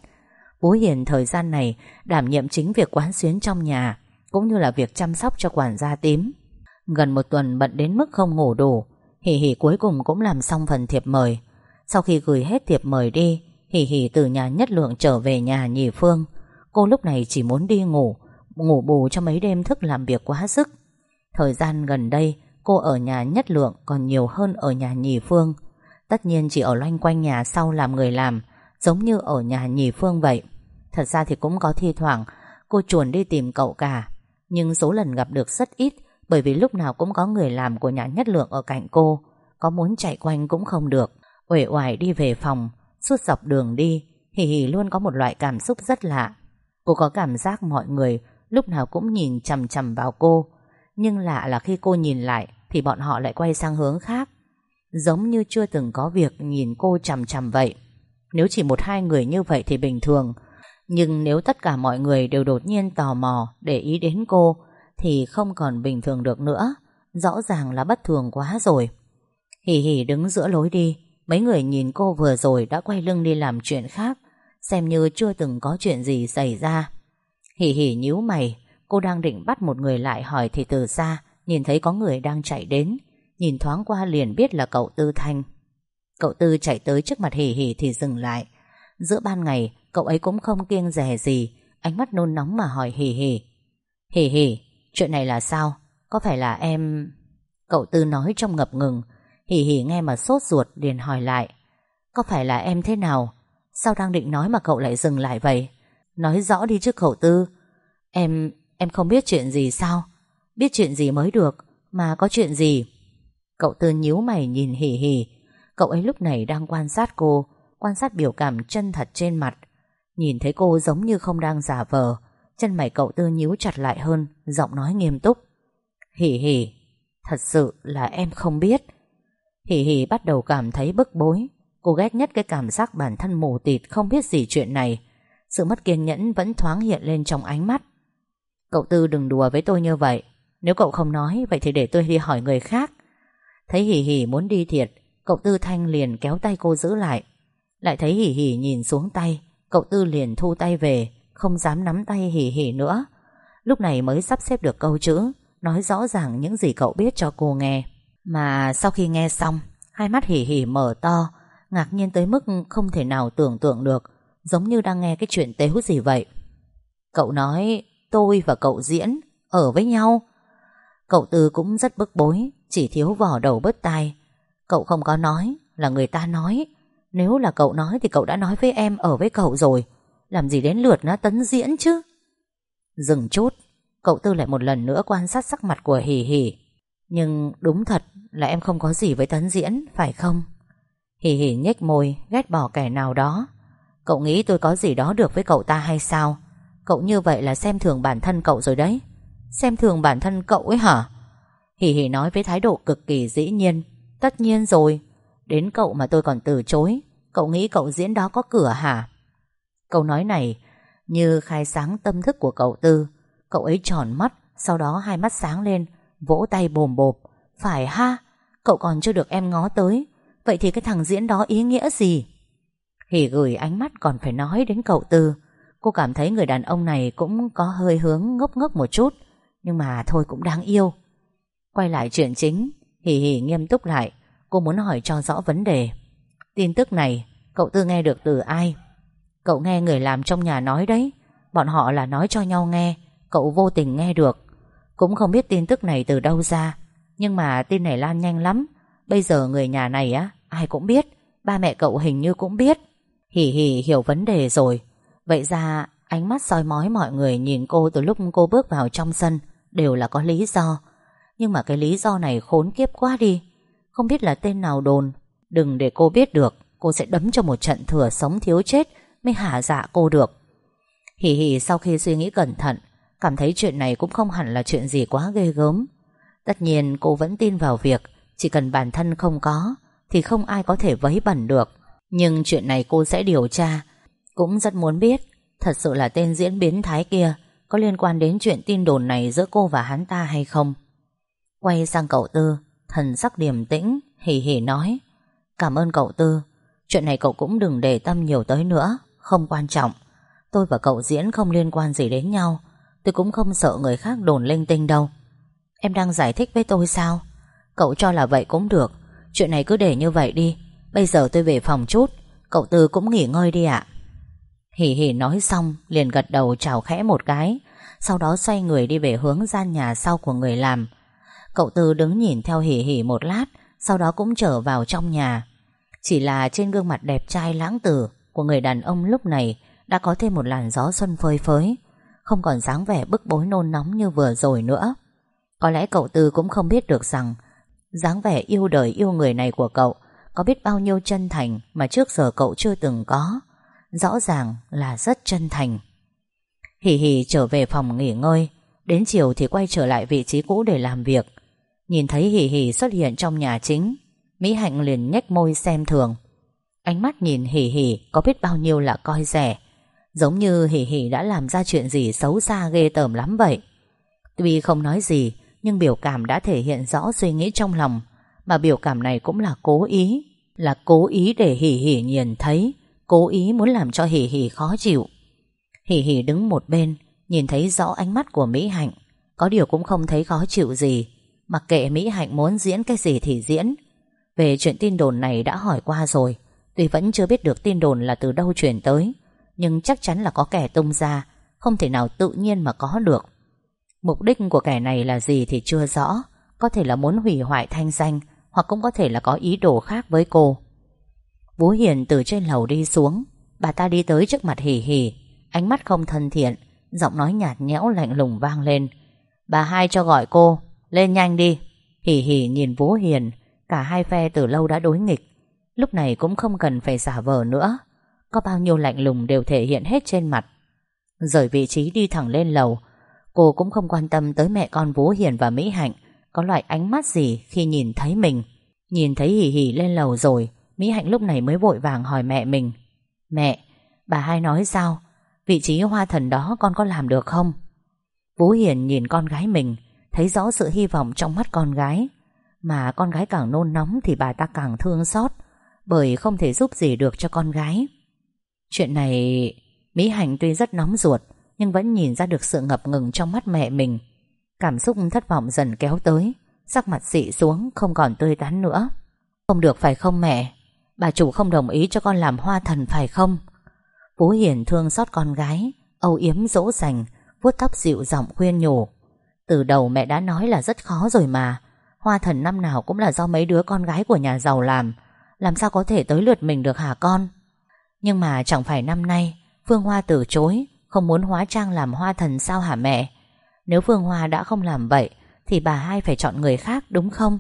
Bố Hiền thời gian này Đảm nhiệm chính việc quán xuyến trong nhà, Cũng như là việc chăm sóc cho quản gia tím. Gần một tuần bận đến mức không ngủ đủ Hỷ Hỷ cuối cùng cũng làm xong phần thiệp mời. Sau khi gửi hết thiệp mời đi Hỷ Hỷ từ nhà nhất lượng trở về nhà nhì Phương. Cô lúc này chỉ muốn đi ngủ Ngủ bù cho mấy đêm thức làm việc quá sức. Thời gian gần đây Cô ở nhà nhất lượng, còn nhiều hơn ở nhà nhì Phương. Tất nhiên chỉ ở loanh quanh nhà sau làm người làm, Giống như ở nhà nhì Phương vậy. Thật ra thì cũng có thi thoảng, Cô chuồn đi tìm cậu cả. Nhưng số lần gặp được rất ít, Bởi vì lúc nào cũng có người làm của nhà nhất lượng ở cạnh cô. Có muốn chạy quanh cũng không được. Uể oải đi về phòng, Suốt dọc đường đi, Hì hì luôn có một loại cảm xúc rất lạ. Cô có cảm giác mọi người Lúc nào cũng nhìn chằm chằm vào cô nhưng lạ là khi cô nhìn lại, Thì bọn họ lại quay sang hướng khác. Giống như chưa từng có việc Nhìn cô chằm chằm vậy. Nếu chỉ một hai người như vậy thì bình thường. Nhưng nếu tất cả mọi người đều đột nhiên tò mò, Để ý đến cô, Thì không còn bình thường được nữa. Rõ ràng là bất thường quá rồi. Hỉ hỉ đứng giữa lối đi. Mấy người nhìn cô vừa rồi đã quay lưng đi làm chuyện khác. Xem như chưa từng có chuyện gì xảy ra. Hỉ hỉ nhíu mày. Cô đang định bắt một người lại hỏi Thì từ xa nhìn thấy có người đang chạy đến. Nhìn thoáng qua liền biết là cậu Tư Thanh. Cậu Tư chạy tới trước mặt hỉ hỉ thì dừng lại. Giữa ban ngày Cậu ấy cũng không kiêng rẻ gì Ánh mắt nôn nóng mà hỏi hỉ hỉ Hỉ hỉ Chuyện này là sao? Có phải là em Cậu Tư nói trong ngập ngừng. Hỉ hỉ nghe mà sốt ruột liền hỏi lại. Có phải là em thế nào? Sao đang định nói mà cậu lại dừng lại vậy? Nói rõ đi chứ cậu Tư. Em, em không biết chuyện gì sao? Biết chuyện gì mới được, Mà có chuyện gì? Cậu Tư nhíu mày nhìn hỉ hỉ Cậu ấy lúc này đang quan sát cô, Quan sát biểu cảm chân thật trên mặt. Nhìn thấy cô giống như không đang giả vờ. Chân mày cậu Tư nhíu chặt lại hơn, Giọng nói nghiêm túc. Hỉ hỉ Thật sự là em không biết. Hỉ hỉ bắt đầu cảm thấy bức bối. Cô ghét nhất cái cảm giác bản thân mù tịt Không biết gì chuyện này. Sự mất kiên nhẫn vẫn thoáng hiện lên trong ánh mắt. Cậu Tư đừng đùa với tôi như vậy. Nếu cậu không nói, Vậy thì để tôi đi hỏi người khác. Thấy hỉ hỉ muốn đi thiệt, Cậu Tư Thanh liền kéo tay cô giữ lại. Lại thấy hỉ hỉ nhìn xuống tay, Cậu Tư liền thu tay về, Không dám nắm tay hỉ hỉ nữa. Lúc này mới sắp xếp được câu chữ, Nói rõ ràng những gì cậu biết cho cô nghe. Mà sau khi nghe xong, Hai mắt hỉ hỉ mở to, Ngạc nhiên tới mức không thể nào tưởng tượng được, Giống như đang nghe cái chuyện tế hút gì vậy. Cậu nói Tôi và cậu diễn Ở với nhau. Cậu Tư cũng rất bức bối, Chỉ thiếu vỏ đầu bớt tai. Cậu không có nói là người ta nói. Nếu là cậu nói thì cậu đã nói với em Ở với cậu rồi. Làm gì đến lượt nó tấn diễn chứ? Dừng chút, Cậu Tư lại một lần nữa quan sát sắc mặt của Hỉ Hỉ Nhưng đúng thật là em không có gì với tấn diễn, Phải không? Hỉ hỉ nhếch môi, ghét bỏ kẻ nào đó. Cậu nghĩ tôi có gì đó được với cậu ta hay sao? Cậu như vậy là xem thường bản thân cậu rồi đấy. Xem thường bản thân cậu ấy hả? Hỉ hỉ nói với thái độ cực kỳ dĩ nhiên. Tất nhiên rồi. Đến cậu mà tôi còn từ chối. Cậu nghĩ cậu diễn đó có cửa hả? Câu nói này, Như khai sáng tâm thức của cậu Tư. Cậu ấy tròn mắt, Sau đó hai mắt sáng lên, Vỗ tay bồm bộp. Phải ha, Cậu còn chưa được em ngó tới. Vậy thì cái thằng diễn đó ý nghĩa gì? Hỉ gửi ánh mắt còn phải nói đến cậu Tư. Cô cảm thấy người đàn ông này Cũng có hơi hướng ngốc ngốc một chút, Nhưng mà thôi cũng đáng yêu. Quay lại chuyện chính, Hỉ hỉ nghiêm túc lại, Cô muốn hỏi cho rõ vấn đề. Tin tức này, cậu Tư nghe được từ ai? Cậu nghe người làm trong nhà nói đấy, Bọn họ là nói cho nhau nghe, Cậu vô tình nghe được. Cũng không biết tin tức này từ đâu ra, Nhưng mà tin này lan nhanh lắm. Bây giờ người nhà này á, Ai cũng biết, Ba mẹ cậu hình như cũng biết. Hỉ hỉ hiểu vấn đề rồi. Vậy ra, ánh mắt soi mói mọi người nhìn cô từ lúc cô bước vào trong sân Đều là có lý do. Nhưng mà cái lý do này khốn kiếp quá đi. Không biết là tên nào đồn, Đừng để cô biết được, Cô sẽ đấm cho một trận thừa sống thiếu chết Mới hả dạ cô được. Hì hì, sau khi suy nghĩ cẩn thận, Cảm thấy chuyện này cũng không hẳn là chuyện gì quá ghê gớm. Tất nhiên, cô vẫn tin vào việc chỉ cần bản thân không có Thì không ai có thể vấy bẩn được. Nhưng chuyện này cô sẽ điều tra cũng rất muốn biết Thật sự là tên diễn biến thái kia có liên quan đến chuyện tin đồn này giữa cô và hắn ta hay không. Quay sang cậu Tư, thần sắc điềm tĩnh, hỉ hỉ nói. Cảm ơn cậu Tư, chuyện này cậu cũng đừng để tâm nhiều tới nữa, không quan trọng. Tôi và cậu diễn không liên quan gì đến nhau, tôi cũng không sợ người khác đồn linh tinh đâu. Em đang giải thích với tôi sao? Cậu cho là vậy cũng được, chuyện này cứ để như vậy đi. Bây giờ tôi về phòng chút, cậu Tư cũng nghỉ ngơi đi ạ. Hỉ hỉ nói xong, liền gật đầu chào khẽ một cái, Sau đó xoay người đi về hướng gian nhà sau của người làm. Cậu Tư đứng nhìn theo hỉ hỉ một lát, Sau đó cũng trở vào trong nhà. Chỉ là trên gương mặt đẹp trai lãng tử Của người đàn ông lúc này Đã có thêm một làn gió xuân phơi phới, Không còn dáng vẻ bức bối nôn nóng như vừa rồi nữa. Có lẽ cậu Tư cũng không biết được rằng, dáng vẻ yêu đời yêu người này của cậu Có biết bao nhiêu chân thành Mà trước giờ cậu chưa từng có. Rõ ràng là rất chân thành. Hỉ hỉ trở về phòng nghỉ ngơi, Đến chiều thì quay trở lại vị trí cũ để làm việc. Nhìn thấy hỉ hỉ xuất hiện trong nhà chính, Mỹ Hạnh liền nhếch môi xem thường. Ánh mắt nhìn hỉ hỉ Có biết bao nhiêu là coi rẻ, Giống như hỉ hỉ đã làm ra chuyện gì Xấu xa ghê tởm lắm vậy. Tuy không nói gì, Nhưng biểu cảm đã thể hiện rõ suy nghĩ trong lòng, Mà biểu cảm này cũng là cố ý, Là cố ý để hỉ hỉ nhìn thấy. Cố ý muốn làm cho Hỷ Hỷ khó chịu. Hỷ Hỷ đứng một bên, Nhìn thấy rõ ánh mắt của Mỹ Hạnh. Có điều cũng không thấy khó chịu gì. Mặc kệ Mỹ Hạnh muốn diễn cái gì thì diễn. Về chuyện tin đồn này đã hỏi qua rồi. Tuy vẫn chưa biết được tin đồn là từ đâu truyền tới, Nhưng chắc chắn là có kẻ tung ra, Không thể nào tự nhiên mà có được. Mục đích của kẻ này là gì thì chưa rõ. Có thể là muốn hủy hoại thanh danh, Hoặc cũng có thể là có ý đồ khác với cô. Vũ Hiền từ trên lầu đi xuống. Bà ta đi tới trước mặt hỉ hỉ Ánh mắt không thân thiện, Giọng nói nhạt nhẽo lạnh lùng vang lên. Bà hai cho gọi cô, Lên nhanh đi. Hỉ hỉ nhìn Vũ Hiền, Cả hai phe từ lâu đã đối nghịch. Lúc này cũng không cần phải giả vờ nữa. Có bao nhiêu lạnh lùng đều thể hiện hết trên mặt. Rời vị trí đi thẳng lên lầu, Cô cũng không quan tâm tới mẹ con Vũ Hiền và Mỹ Hạnh, Có loại ánh mắt gì khi nhìn thấy mình. Nhìn thấy hỉ hỉ lên lầu rồi Mỹ Hạnh lúc này mới vội vàng hỏi mẹ mình. Mẹ, bà hai nói sao? Vị trí hoa thần đó con có làm được không? Vũ Hiền nhìn con gái mình Thấy rõ sự hy vọng trong mắt con gái. Mà con gái càng nôn nóng Thì bà ta càng thương xót Bởi không thể giúp gì được cho con gái. Chuyện này Mỹ Hạnh tuy rất nóng ruột Nhưng vẫn nhìn ra được sự ngập ngừng trong mắt mẹ mình. Cảm xúc thất vọng dần kéo tới Sắc mặt xị xuống Không còn tươi tắn nữa. Không được phải không mẹ? Bà chủ không đồng ý cho con làm hoa thần phải không? Phú Hiền thương xót con gái, Âu yếm dỗ dành, vuốt tóc dịu giọng khuyên nhủ. Từ đầu mẹ đã nói là rất khó rồi mà. Hoa thần năm nào cũng là do mấy đứa con gái của nhà giàu làm. Làm sao có thể tới lượt mình được hả con? Nhưng mà chẳng phải năm nay, Phương Hoa từ chối, Không muốn hóa trang làm hoa thần sao hả mẹ? Nếu Phương Hoa đã không làm vậy, Thì bà hai phải chọn người khác, đúng không?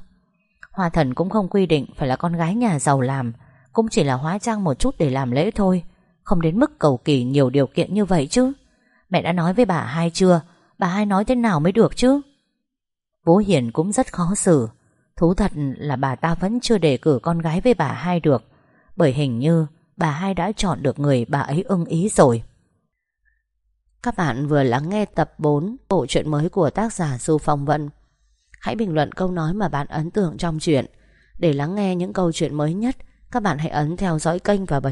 Hoa thần cũng không quy định Phải là con gái nhà giàu làm, cũng chỉ là hóa trang một chút để làm lễ thôi. Không đến mức cầu kỳ nhiều điều kiện như vậy chứ. Mẹ đã nói với bà hai chưa? Bà hai nói thế nào mới được chứ? Bố Hiền cũng rất khó xử. Thú thật là bà ta vẫn chưa đề cử con gái với bà hai được, Bởi hình như bà hai đã chọn được người bà ấy ưng ý rồi. Các bạn vừa lắng nghe tập 4 Bộ truyện mới của tác giả Du Phong Vân. Hãy bình luận câu nói mà bạn ấn tượng trong chuyện Để lắng nghe những câu chuyện mới nhất, các bạn hãy ấn theo dõi kênh và bật